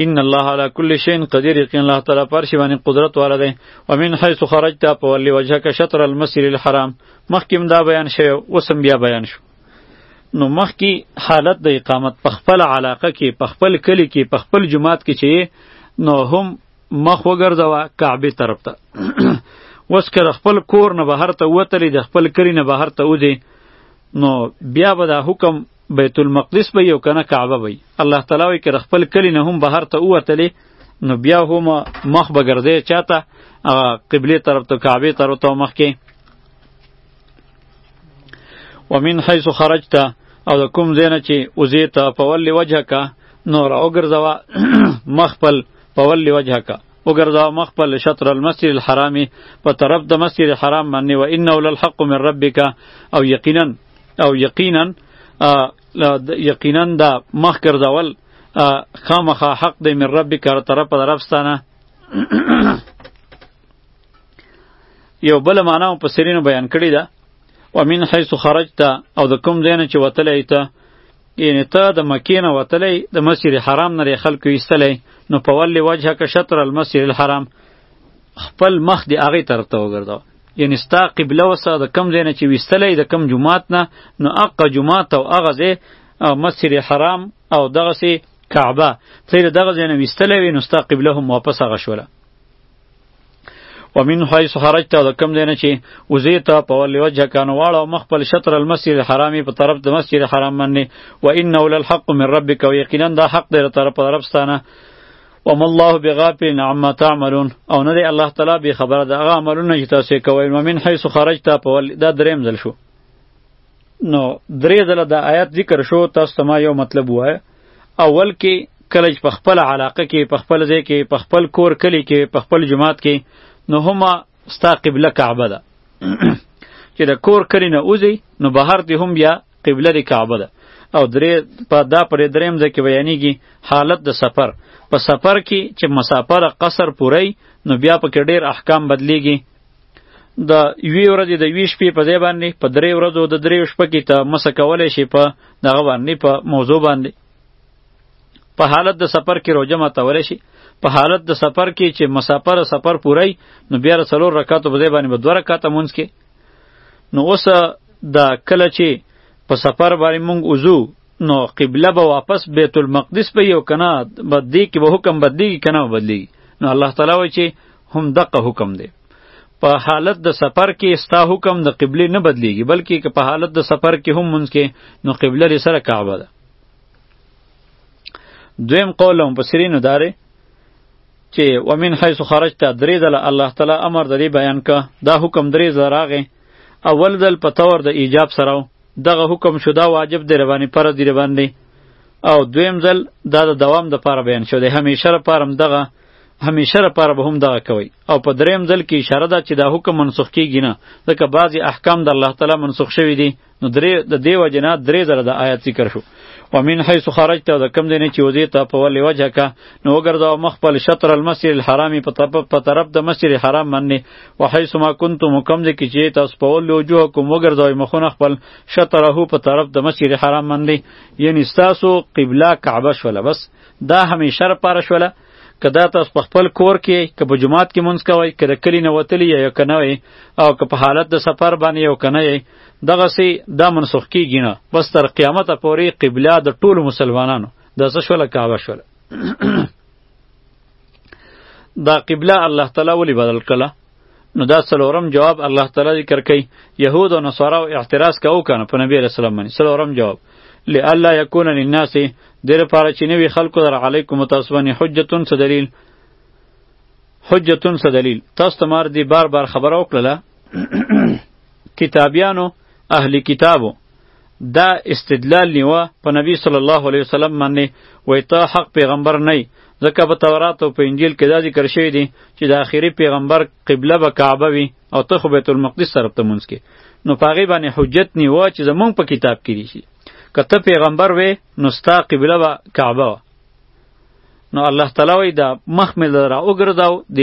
S1: ان الله على كل شيء قدير یقین الله تعالی پر شی باندې قدرت والا دی و من حيث خرجت فولي وجهك شطر المسجد الحرام مخکیم دا بیان شوی وسم بیا بیان شو نو مخکی حالت د اقامت په خپل علاقه کې په خپل کلی کې په خپل جماعت کې چې نو هم مخ وګرځوه کعبه طرف ته وس کر خپل کور نه بهر ته وتلی د خپل کلی نه بهر ته ودی نو بیا به دا حکم بیت المقدس به یو کنه کعبه به الله تعالی وی کر خپل کلی نه هم بهر ته وتلی نو بیا هم مخ به ګرځي چاته قبله طرف ته کعبه طرف ته مخ کې ومن حيث خرجت او د کوم زینه چې وزیت په ول وجهک نور او ګرځوا مخ پل فول وجهک وګرځاو مخ په شطر المسجد الحرام په طرف د مسجد حرام باندې و انه للحق من ربک او یقینا او یقینا یقینا دا مخ ګرځول خامخا حق دی من ربک تر طرف د رب ستانه یو بل معنا په سرینو بیان کړی دا ومن حيث خرجت او د کوم ځای نه چې وتلی ته یعنی ته د مکې نه وتلی د مسجد حرام نه خلکو ایستلی نو په ولې وجه که شطر المسجد الحرام خپل مخ دی هغه طرف ته وګرځاو یعنی ستا قبله وسه د کم ځای نه چې ویستلی د کم جماعت نه نو اقه جماعت او هغه ځای مسجد حرام او دغسې کعبه ته دغه ځای نه ویستلی وي نو ستا قبله هم واپس هغه شوله ومن حيث خرجت د کم دینه چې وزیت په ول وجه کان واړه مخ خپل شطر المسجد الحرامي په طرف د مسجد الحرام باندې و انه للحق من ربك ويقينا دا حق دی طرف طرفستانه وما الله بغافل عما تعملون او نه دی الله تعالی به خبره د هغه عملونه چې تاسو کوئ ومن حيث خرجت په ول دا دریم ځل شو نو درې ځله د آیات ذکر شو تاسو ته ما یو مطلب وای اول کې کله چې په خپل علاقه کې په خپل ځای کې په خپل کور کلی کې په خپل جماعت کې نو هما ستا قبله کعبه ده چې د کور کلی نه اوزي نو بهر دی هم بیا قبله دی کعبه ده او درې په دا پرې دریم ځکه بیانېږي حالت د سفر په سفر کې چې مسافر قصر پوری نو بیا پکې ډیر احکام بدلیږي د یوې ورځې د یوې شپې په ځای باندې په درې ورځو د درې شپه کې ته مسه کولی شي په دغه باندې په موضوع باندې په حالت د سفر کې روژه ماتولی شي په حالت د سفر کې چې مسافر سفر پوری نو بیا څلور رکعاتو په ځای باندې به دوه رکعاته مونځ کې نو اوس د کله چې په سفر باندې مونږ وضو نو قبله به واپس بیت المقدس به یو کنه بدلی کې به حکم بدلی کنه بدلی نو الله تعالی وایي چې هم دقه حکم دی په حالت د سفر کې ستا حکم د قبله نه بدلیږي بلکې که په حالت د سفر کې هم مونږ کې نو قبله لري سره کعبه ده دویم قول هم په سرینو داره چې ومن حيث خرجت درې دل الله تعالی امر درې بیان کا دا حکم درې زراغه اول دل په تور د ایجاب سره دغه حکم شو دا واجب دی ربانی پر دی ربانی او دویم ځل دا د دوام د پاره بیان شو دی همیشه لپاره هم دغه همیشه لپاره به هم دغه کوي او په دریم ځل کې اشاره ده چې دا حکم منسوخ کیږي نه ځکه بعضی احکام د الله تعالی منسوخ شوی دي نو درې د دې وجه نه درې ځله د آیات ذکر شو ومن حيث خرجت د کم دینه چې وځې ته په ولې وجه کا نو وګرځه مخ په شطر المسجد الحرام په طرف د مسجد حرام باندې وحیث ما کنتم کوم ځای کې چې تاسو په ول وجوهکم وګرځوئ مخونه خپل شطره په طرف د مسجد حرام باندې یعنی ستاسو قبله کعبه شوله بس دا همیشه لپاره شوله که دا تاسو په خپل کور کې که په جماعت کې مونځ کوئ که د کلي نه وتلي یا که نه او که په حالت د سفر باندې یو که نه دغسې دا منسوخ کیږي نه بس تر قیامته پورې قبله د ټولو مسلمانانو د څه شوله کعبه شوله دا قبله الله تعالی ولی بدل کړه نو دا څلورم جواب الله تعالی ذکر کوي يهود او نصارا او اعتراض کاو کنه په نبی رسول الله باندې څلورم جواب لالا یکون للناس دیر پاره چې نوی خلکو در علیکم تاسبانی حجتون څه دلیل حجتون څه دلیل تاسو ته مار دی بار بار خبره وکړه کتابیانو اهل کتابو دا استدلال نیوه په نبی صلی الله علیه وسلم باندې وای ته حق پیغمبر نه ځکه په تورات او په انجیل کې دا ذکر شوی دی چې د آخري پیغمبر قبله به کعبه وي او ته خو بیت المقدس طرف ته مونږ کې نو پاغي باندې حجت نیوه چې زمونږ په کتاب کې دي شي کته پیغمبر وې نو ستا قبله به کعبه وه نو الله تعالی وای دا مخ مې لره وګرځاو د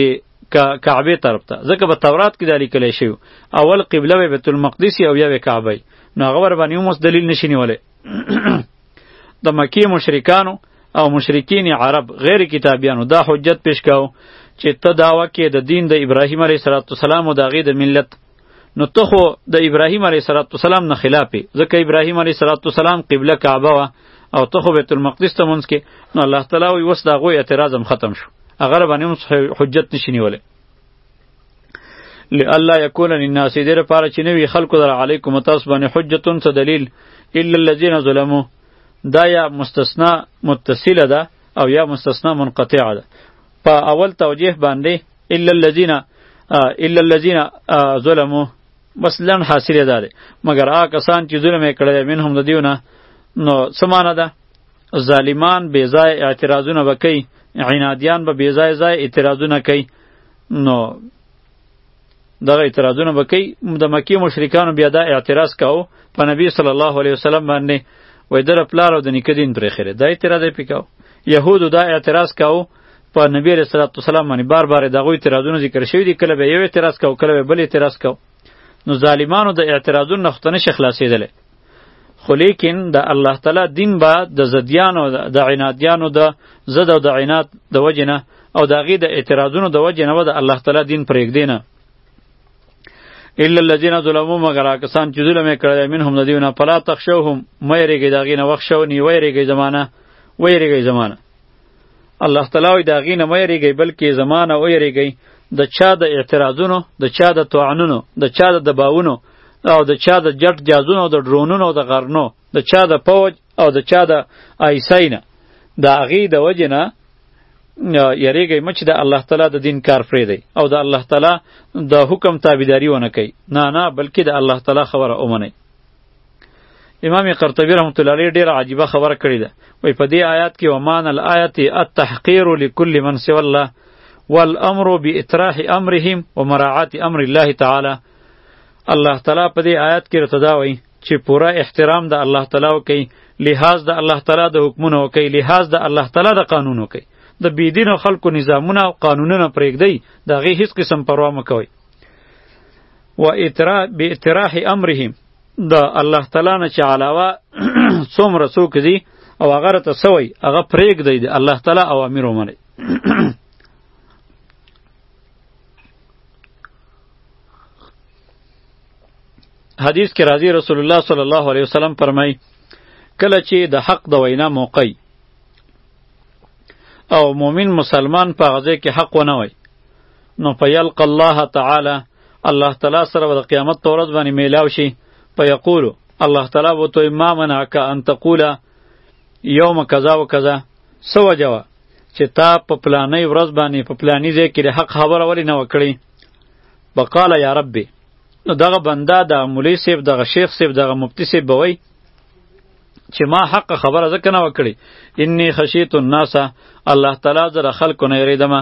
S1: کعبه طرف ته ځکه په تورات کې دا لیکل شوی اول قبله به بیت المقدس او یا کعبه نو هغه ور باندې موږ دلیل نشي نیولای د مکی مشرکانو او مشرکین عرب غیر کتابیانو دا حجت پیش کاو چې ته داوا کې د دین د ابراهیم علیه السلام او د غې د ملت نو ته خو د ابراهیم علیه السلام نه خلافې ځکه ابراهیم علیه السلام قبله کعبه وه او ته خو بیت المقدس ته مونږ کې نو الله تعالی وی وس دا غو اعتراض هم ختم شو اگر باندې هم حجت نشي نیولې لالا یکون للناس دې لپاره چې نوی خلکو در علیکم تاسو باندې حجتون څه دلیل الا الذين ظلموا دا یا مستثنا متصله ده او یا مستثنا منقطعه ده په اول توجیه باندې الا الذين الا الذين ظلموا بس لن حاصل ده مگر آ کسان چې ظلم کړی منهم د دیونه نو سمانه ده ظالمان بې ځای اعتراضونه وکي عنادیان به بې ځای ځای اعتراضونه کوي نو دغه اعتراضونه وکي د مکی مشرکانو بیا دا اعتراض کاو په نبی صلی الله علیه وسلم باندې وای در پلار او د نکدین پرې خره دا اعتراض یې پکاو یهودو دا اعتراض کاو په نبی علیه الصلاۃ والسلام باندې بار بار دغه اعتراضونه ذکر شوی دي کله به یو اعتراض کو کله به بل اعتراض کو نو ظالمانو د اعتراضونو نه ختنه شیخ خلاصېدل خو لیکن د الله تعالی دین با د زدیانو د عنادیانو د زد او د عناد د وجنه او د غي د اعتراضونو د وجنه و د الله تعالی دین پرېږدینه الا الذين ظلموا مگر کسان چې ظلم کړی منهم د دیونه پلا تخشوهم مې ریګی دغې نه وښو نی وې ریګی زمانہ وې ریګی زمانہ الله تعالی د هغې نه مه یریږئ بلکې زما نه ویریږئ د چا د اعتراضونو د چا د طعنونو د چا د دباونو او د چا د جټ جازونو او د ډرونونو او د غرنو د چا د پوج او د چا د آیسای نه د هغې د وجې نه یریږئ مه چې د الله تعالی د دین کار پرېږدئ او د الله تعالی د حکم تابعداري ونه کوئ نه نه بلکې د الله تعالی خبره ومنئ امام قرطبی رحمت الله علیه ډیره عجیبه خبره کړې ده وای په دې آیات کې ومان الایات التحقیر لكل من سوى الله والامر باطراح امرهم ومراعات امر الله تعالی الله تعالی په دې آیات کې رته دا وای چې پورا احترام د الله تعالی وکي لحاظ د الله تعالی د حکمونو وکي لحاظ د الله تعالی د قانون وکي د بيدینو خلکو نظامونه او قانونونه پرېږدي دغه هیڅ قسم پروا مکوي و اترا به اتراح امرهم د الله تعالی نه چې علاوه څومره څوک دي او هغه راته څه وایي هغه پرېږدئ د الله تعالی اوامر ومنئ حدیث کې راځي رسول الله صلی الله علیه وسلم فرمایي کله چې د حق د وینا موقع او مؤمن مسلمان په غزه کې حق ونه وایي نو فیلق الله تعالی الله تعالی سره به د قیامت په ورځ باندې میلاو شي په یقولو الله تعالی به توی ما منعک ان تقول یوم کذا و کذا سو وجوه چې تا په پلانې ورځ باندې په پلانې ځای کې د حق خبره ولې نه وکړي بقال یا ربي نو دغه بنده د مولوی صاحب دغه شیخ صاحب دغه مفتی صاحب به وای چې ما حق خبره ځکه نه وکړي انی خشیت الناس الله تعالی زره خلکو نه یریدمه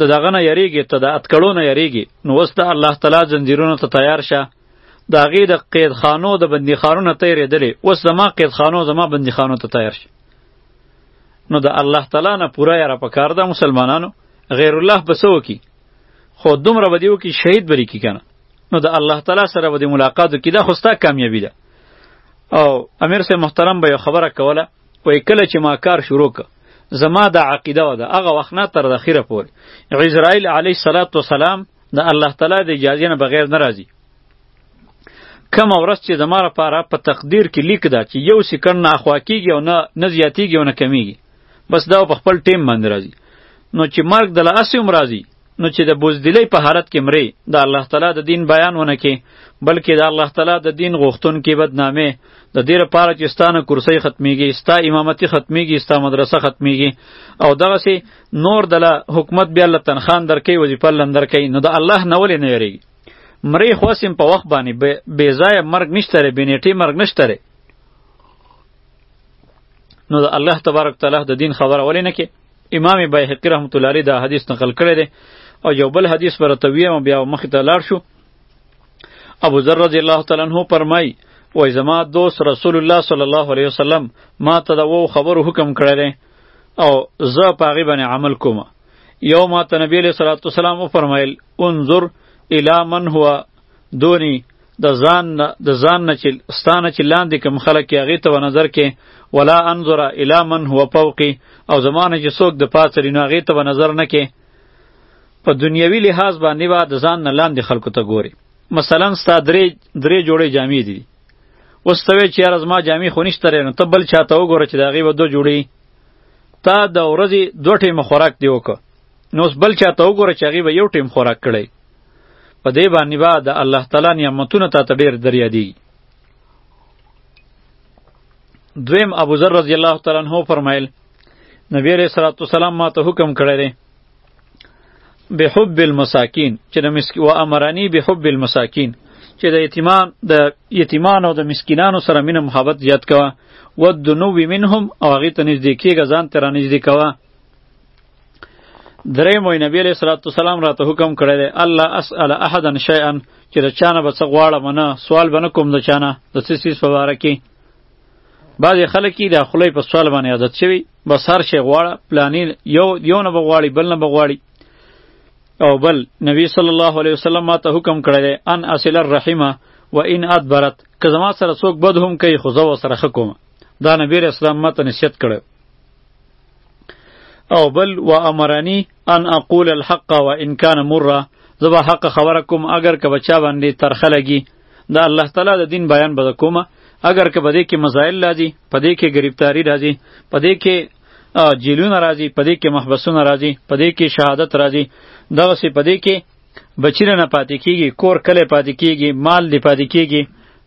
S1: د دغه نه یریږي ته د اتکړو نه یریږي نو اوس د الله تعالی زنجیرونو ته تیار شه د هغې د قیدخانو د بندیخانو نه تیرېدلې اوس زما قیدخانو زما بندیخانو ته تیار شه نو د الله تعالی نه پوره یاره په کار ده مسلمانانو غیر الله به څه وکړي خو دومره به دې وکړي شهید به کي کنه نو د الله تعالی سره به دې ملاقات وکړي دا خو ستا کامیابي ده او امیر صاحب محترم به یو خبره کوله وای کله چې ما کار شروع ک زما د عقیده و ده هغه وخت نه تر د خیره پورې اسرائیل علی صلوات و سلام د الله تعالی د اجازه نه بغیر ناراضي کم ورځ چې زما لپاره په تقدیر کې لیک ده چې یو سکند نه اخوا کیږي او نه نه زیاتیږي او نه کمیږي بس دا په خپل ټیم باندې راځي نو چې مرګ د لاسه هم راځي نو چې د بوزدلی په حالت کې مري د الله تعالی د دین بیان ونه کې بلکې د الله تعالی د دین غوښتون کې بدنامه د دې لپاره چې ستانه کرسۍ ختمیږي ستا امامتي ختمیږي ستا مدرسه ختمیږي او دغه سي نور د حکومت بیا الله تنخان درکې وظیفه لندر کوي نو د الله نه ولې نه یریږي مری خواسم په وخت باندې بې ځای مرګ نشته ری بنیټي مرګ نشته ری نو د الله تبارک تعالی د دین خبره ولې نه کې امام بیهقی رحمت الله علیه دا حدیث نقل کړی دی او یو بل حدیث برته ویم بیا مخ ته لاړ شو ابو ذر رضی الله تعالی عنہ فرمای وای زما دوست رسول الله صلی الله علیه وسلم ما ته دا وو خبرو حکم کړی دی او زه پاغي باندې عمل کوم یو ما ته نبی علیہ الصلوۃ والسلام فرمایل انظر الی من هو دونی د ځان نه د ځان نه چې ستانه چې لاندې کم خلک کې هغې ته نظر کې ولا انظر الی من هو فوقی او زمانه چې څوک د پاسه لري نو هغې ته نظر نه کې په دنیوي لحاظ باندې به د ځان نه لاندې خلکو ته ګوري مثلا ستا درې درې جوړې جامې دي اوس ته وې چې یاره زما جامې خو نشته لري نو ته بل چا ته وګوره چې د هغې به دوه جوړې تا د ورځې دوه ټیمه خوراک دی وکړه نو اوس بل چا ته وګوره چې هغې به یو ټیم خوراک کړی په دې باندې با د الله تعالی نعمتونه تا ته ډیر دریا دی دویم ابو ذر رضی الله تعالی عنہ فرمایل نبی علیہ الصلوۃ والسلام ما ته حکم کړی دی بحب المساکین چې د مسکی و امرانی بحب المساکین چې د یتیمان د یتیمان او د مسکینانو سره مینه محبت زیات کوه ود نو منهم او هغه ته نږدې کیږه ځان تر نږدې کوه درې مو نبی علیہ الصلوۃ والسلام راته حکم کړی دی الله اسال احدا شیئا چې د چانه به څه غواړم نه سوال به نه کوم د چانه د څه څیز په باره کې بعضې خلک یې د خولې په سوال باندې عادت شوي بس هر شی غواړه پلانې یو یو نه به غواړي بل نه به غواړي او بل نبی صلی الله علیه وسلم ما ته حکم کړی دی ان اصل الرحمه و ان ادبرت که زما سره څوک بد هم کوي خو زه ورسره ښه کوم دا نبی رسول الله ما ته نصیحت کړی او بل و امرانی ان اقول الحق و ان کان مره زبا حق خبره کوم اگر که بچا باندې ترخه لګي دا الله تعالی د دین بیان به کومه اگر که بده کې مسائل راځي پدې کې گرفتاری راځي پدې کې جیلونه راځي پدې کې محبسونه راځي پدې کې شهادت راځي دغه سي پدې کې بچیره نه پاتې کیږي کور کله پاتې کیږي مال دی پاتې کیږي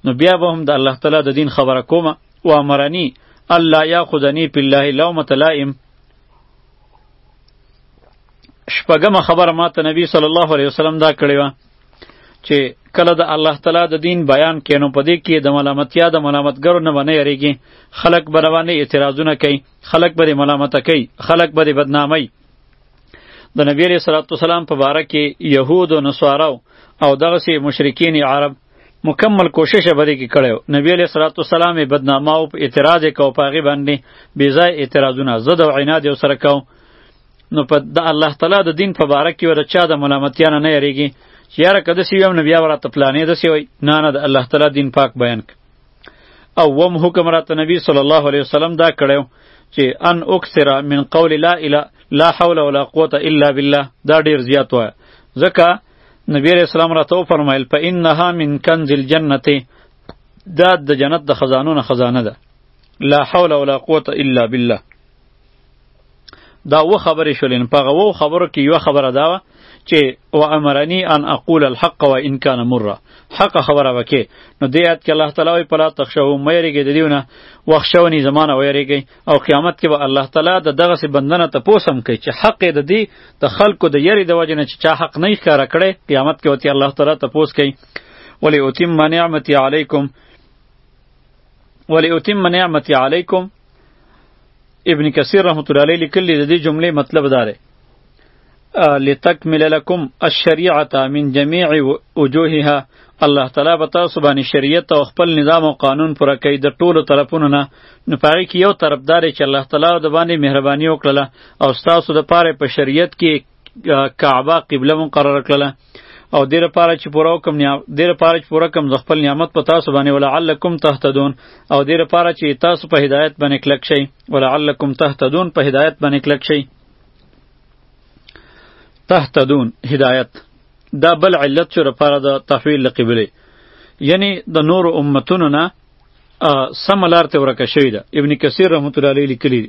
S1: نو بیا به هم د الله تعالی د دین خبره کومه و امرنی الله یاخذنی فی الله لومت لائم شپږمه خبره ما ته نبی صلی الله علیه وسلم دا کړې وه چې کله د الله تعالی د دین بیان کینو په دې کې د ملامتیا د ملامتګرو نه باندې یریږي خلک به روانې اعتراضونه کوي خلک به ملامت کوي خلک به بدنامي د نبی علیہ الصلوۃ والسلام په باره کې یهود او نصاراو او دغه سي مشرکین عرب مکمل کوشش به دې کې کړو نبی علیه الصلاۃ والسلام بدنامه او اعتراض کو پاغي باندې بې ځای اعتراضونه زده او عناد یې سره کو نو په د الله تعالی د دین په باره کې ور چا د ملامتیا نه نه یریږي چې یاره کده سی ویم نبی ورا ته پلانې د سی وای نه نه د الله تعالی دین پاک بیان ک او وم حکم را ته نبی صلی الله علیه وسلم دا کړو چې ان اکثر من قول لا اله لا حول ولا قوت الا بالله دا ډیر زیات وای ځکه نبی علیہ السلام راته وفرمایل په انها من کنز الجنت دا د جنت د خزانو نه خزانه ده لا حول ولا قوت الا بالله دا و خبرې شولین په غو خبرو کې یو خبره دا و چې و امرنی ان اقول الحق و ان کان مره حق خبره وکي نو دې یاد کې الله تعالی په لا تخشو مې ریګې دیونه وښونی زمانه وې ریګې او قیامت کې به الله تعالی د دغه سي بندنه ته پوسم کوي چې حق د دې د خلکو د یری د وجه نه چې چا حق نه ښکارا کړي قیامت کې وتی الله تعالی ته پوس کوي ولی اتم نعمتي علیکم ولی اتم نعمتي علیکم ابن کثیر رحمت الله علیه لیکلی د دې جملې مطلب داره لتکمل لکم الشریعه من جميع وجوهها الله تعالی به تاسو باندې شریعت او خپل نظام او قانون پوره کوي د ټولو طرفونو نه نو په هغې کې یو طرفدار چې الله تعالی د باندې مهرباني وکړله او ستاسو د پاره په شریعت کې کعبه قبله مقرره کړله او دې لپاره چې پوره کوم نعمت دې لپاره چې پوره کوم خپل نعمت په تاسو باندې ولعلکم تهتدون او دې لپاره چې تاسو په هدایت باندې کلک شئ ولعلکم تهتدون په هدایت باندې کلک شئ تهتدون هدایت دا بل علت چې لپاره د تحویل له قبله یعنی د نور امتونو نه سم لار ته ورکه شوې ده ابن کثیر رحمت الله علیه لیکلی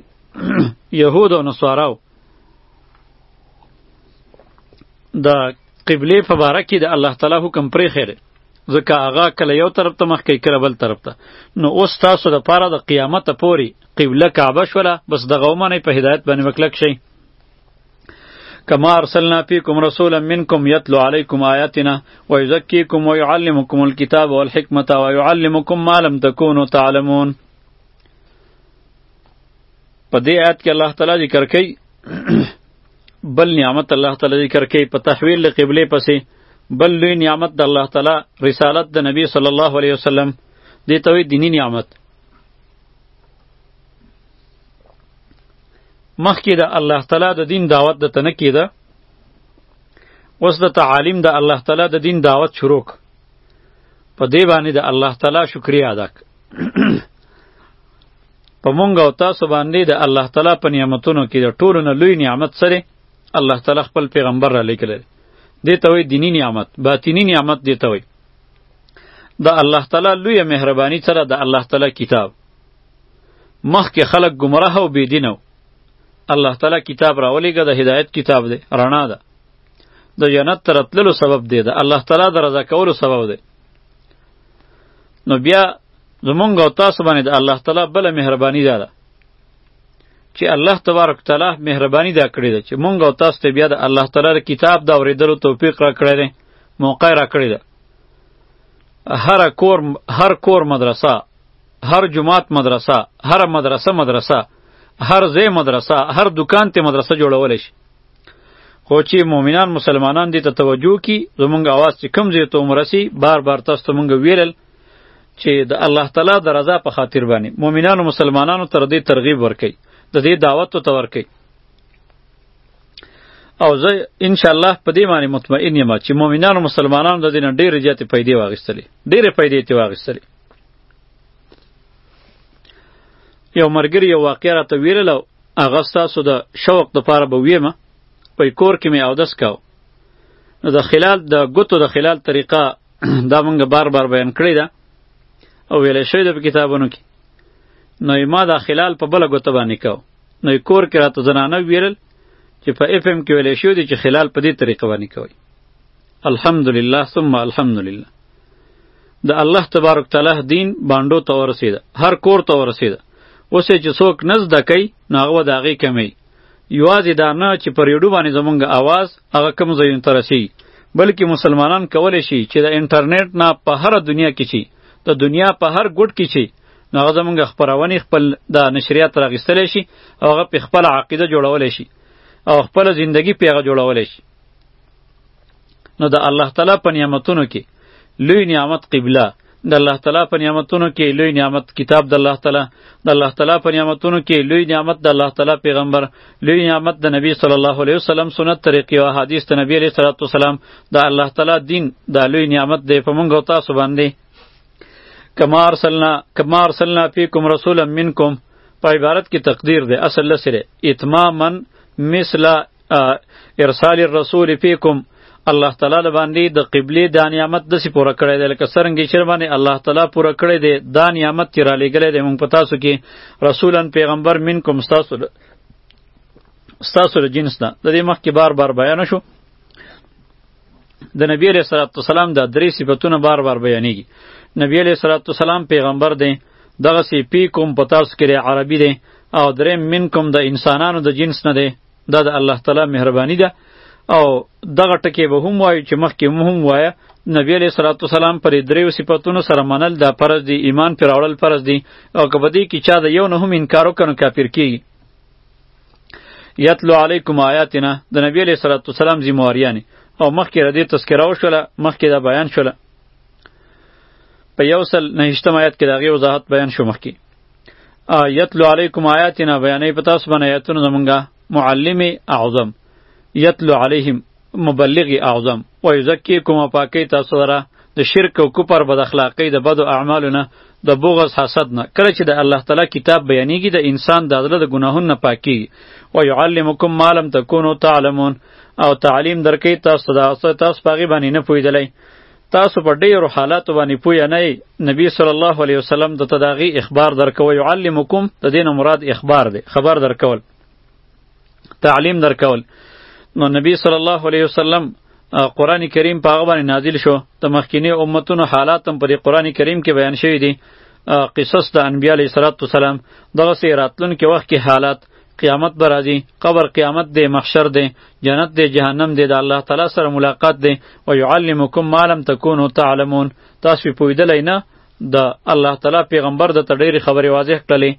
S1: یهود او نصاراو د قبله په باره کې د الله تعالی حکم پرې خیره ځکه هغه کله یو طرف ته مخ کوي کله بل طرف ته نو اوس تاسو د پاره د قیامت پوري قبله کعبه شوله بس دغه ومنه په هدایت باندې وکلک شي کما ارسلنا فیکم رسولا منکم یتلو علیکم آیاتنا و یزکیکم و یعلمکم الکتاب والحکمت و یعلمکم ما لم تکونو تعلمون په دې آیت کې الله تعالی ذکر کوي بل نعمت الله تعالی ذکر کوي په تحویل له قبله پسې بل لوی نعمت د الله تعالی رسالت د نبی صلی الله علیه وسلم دې ته وایي دیني نعمت مخکې د الله تعالی د دین دعوت د تنه کېده اوس د تعالیم د الله تعالی د دین دعوت شروع په دې باندې د الله تعالی شکریا ادا په مونږ او تاسو باندې د الله تعالی په نعمتونو کې د ټولو نه لوی نعمت سره الله تعالی خپل پیغمبر را لیکل دی ته وی دینی نعمت باطینی نعمت دی ته وی د الله تعالی لوی مهربانی سره د الله تعالی کتاب مخکې خلک گمراه او بی دینو الله تعالی کتاب راولېږه د هدایت کتاب دی رڼا ده د جنت تر تللو سبب دی د الله تعالی د رضا کولو سبب دی نو بیا زمونږ او تاسو باندې د الله تعالی بل مهرباني ده چې الله تبارک تعالی مهرباني دا کړې ده چې مونږ او تاسو ته بیا د الله تعالی کتاب دا ورېدلو توفیق را کړی دی موقع را کړی ده هر کور هر کور مدرسه هر جماعت مدرسه هر مدرسه مدرسه هر ځای مدرسه هر دکان ته مدرسه جوړول شي خو چې مؤمنان مسلمانان دې ته توجه کی زمونږ اواز چې کم زیاتو مرسي بار بار تاسو ته مونږ ویلل چې د الله تعالی د رضا په خاطر باندې مؤمنانو مسلمانانو تر دې ترغیب ورکړي د دې دعوت ته ورکړي او زه ان شاء الله په دې باندې مطمئن یم چې مؤمنانو مسلمانانو د دې نه ډېرې زیاتې پیدې واغستلې ډېرې پیدې ته واغستلې یو مرګری یو واقعیا راته ویرل هغه ستاسو د شوق د پاره به ویمه په کور کې مې اودس کاو نو د خلال د ګوتو د خلال طریقه دا مونږ بار بار بیان کړی دا او ویل شوی د کتابونو کې نو ما دا خلال په بل غوته باندې کو نو کور کې راته زنانه ویل چې په اف ام کې ویل شوی دی چې خلال په دې طریقه باندې کوي الحمدلله ثم الحمدلله د الله تبارک تعالی دین باندو ته ورسید هر کور ته ورسید اوس چې څوک نزد کوي نو هغه د هغې کمی یوازې دا نه چې پر یوډو باندې زمونږ اواز هغه کم ځایونو ته رسي بلکې مسلمانان کولی شي چې د انټرنیټ نه په هر دنیا کې شي د دنیا په هر ګډ کې شي نو هغه زمونږ خبرونه خپل د نشریات راغستلی شي او هغه په خپل عقیده جوړولی شي او خپل زندگی پیغه جوړولی شي نو د الله تعالی په نعمتونو کې لوی نعمت قبله د الله تعالی په نعمتونو کې لوی نعمت کتاب د الله تعالی د الله تعالی په نعمتونو کې لوی نعمت د الله تعالی پیغمبر لوی نعمت د نبی صلی الله علیه وسلم سنت طریقې او احادیث د نبی علیه الصلاه والسلام د الله تعالی دین دا لوی نعمت دی په موږ او تاسو باندې کما ارسلنا کما ارسلنا فیکم رسولا منکم په عبارت کې تقدیر دی اصل لسره اتماما مثل ارسال الرسول فیکم الله تعالی له باندې د قبله د نعمت د سی پوره کړی دی لکه څنګه چې باندې الله تعالی پوره کړی دی دا نعمت چې را لېږلی دی مونږ په تاسو کې رسولا پیغمبر منکم ستاسو ستاسو له جنس نه د دې مخکې بار بار بیان شو د نبی علیه صلوات والسلام د درې صفاتونه بار بار بیانېږي نبی علیه صلوات والسلام پیغمبر دی دغه سی پی کوم پتاس کړي عربي دی او درې منکم د انسانانو د جنس نه دی دا د الله تعالی مهرباني ده او دغه ټکی به هم وایو چې مخکې مو هم وایه نبی علیه الصلاۃ والسلام پر دریو صفاتونو سره منل دا فرض دی ایمان پر اورل فرض دی او که بدی کی چا د یو نه هم انکار وکړو کافر کیږي یتلو علیکم آیاتنا د نبی علیه الصلاۃ والسلام ذمہ واریانی او مخکې ردی تذکره وشوله مخکې دا بیان شوله په یو سل نهشتم آیات کې د هغې وضاحت بیان شو مخکې یتلو علیکم آیاتنا بیانې په تاسو باندې آیاتونه زمونږه معلم اعظم یتلو علیهم مبلغ اعظم و یزکیکم پاکی تاسو لره د شرک او کفر بد اخلاقی د بد اعمالو نه د بغض حسد نه کله چې د الله تعالی کتاب بیانېږي د انسان د زړه د ګناهونو نه پاکي او يعلمکم ما لم تکونوا تعلمون او تعلیم درکې تاسو دا تاسو پاغي باندې نه پویدلای تاسو په ډیرو حالاتو باندې پوه نه یې نبی صلی الله علیه وسلم د تداغي اخبار درکوي علمکم د دین مراد اخبار دی خبر درکول تعلیم درکول نو نبی صلی الله علیه وسلم قرآن کریم په هغه باندې نازل شو د مخکینی امتونو حالات هم په قرآن کریم کې بیان شوی دي قصص د انبیاء علیه السلام دغه سي راتلونکي وخت کې حالات قیامت به راځي قبر قیامت دی محشر دی جنت دی جهنم دی د الله تعالی سره ملاقات دی او یعلمکم ما لم تکونو تعلمون تاسو پویدلی نه د الله تعالی پیغمبر د تډېری خبرې واضح کړلې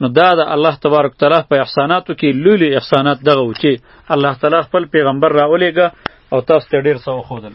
S1: نو دا د الله تبارک تعالی په احساناتو کې لوی لوی احسانات دغه و چې الله تعالی خپل پیغمبر راولېږه او تاسو ته ډېر څه وښودل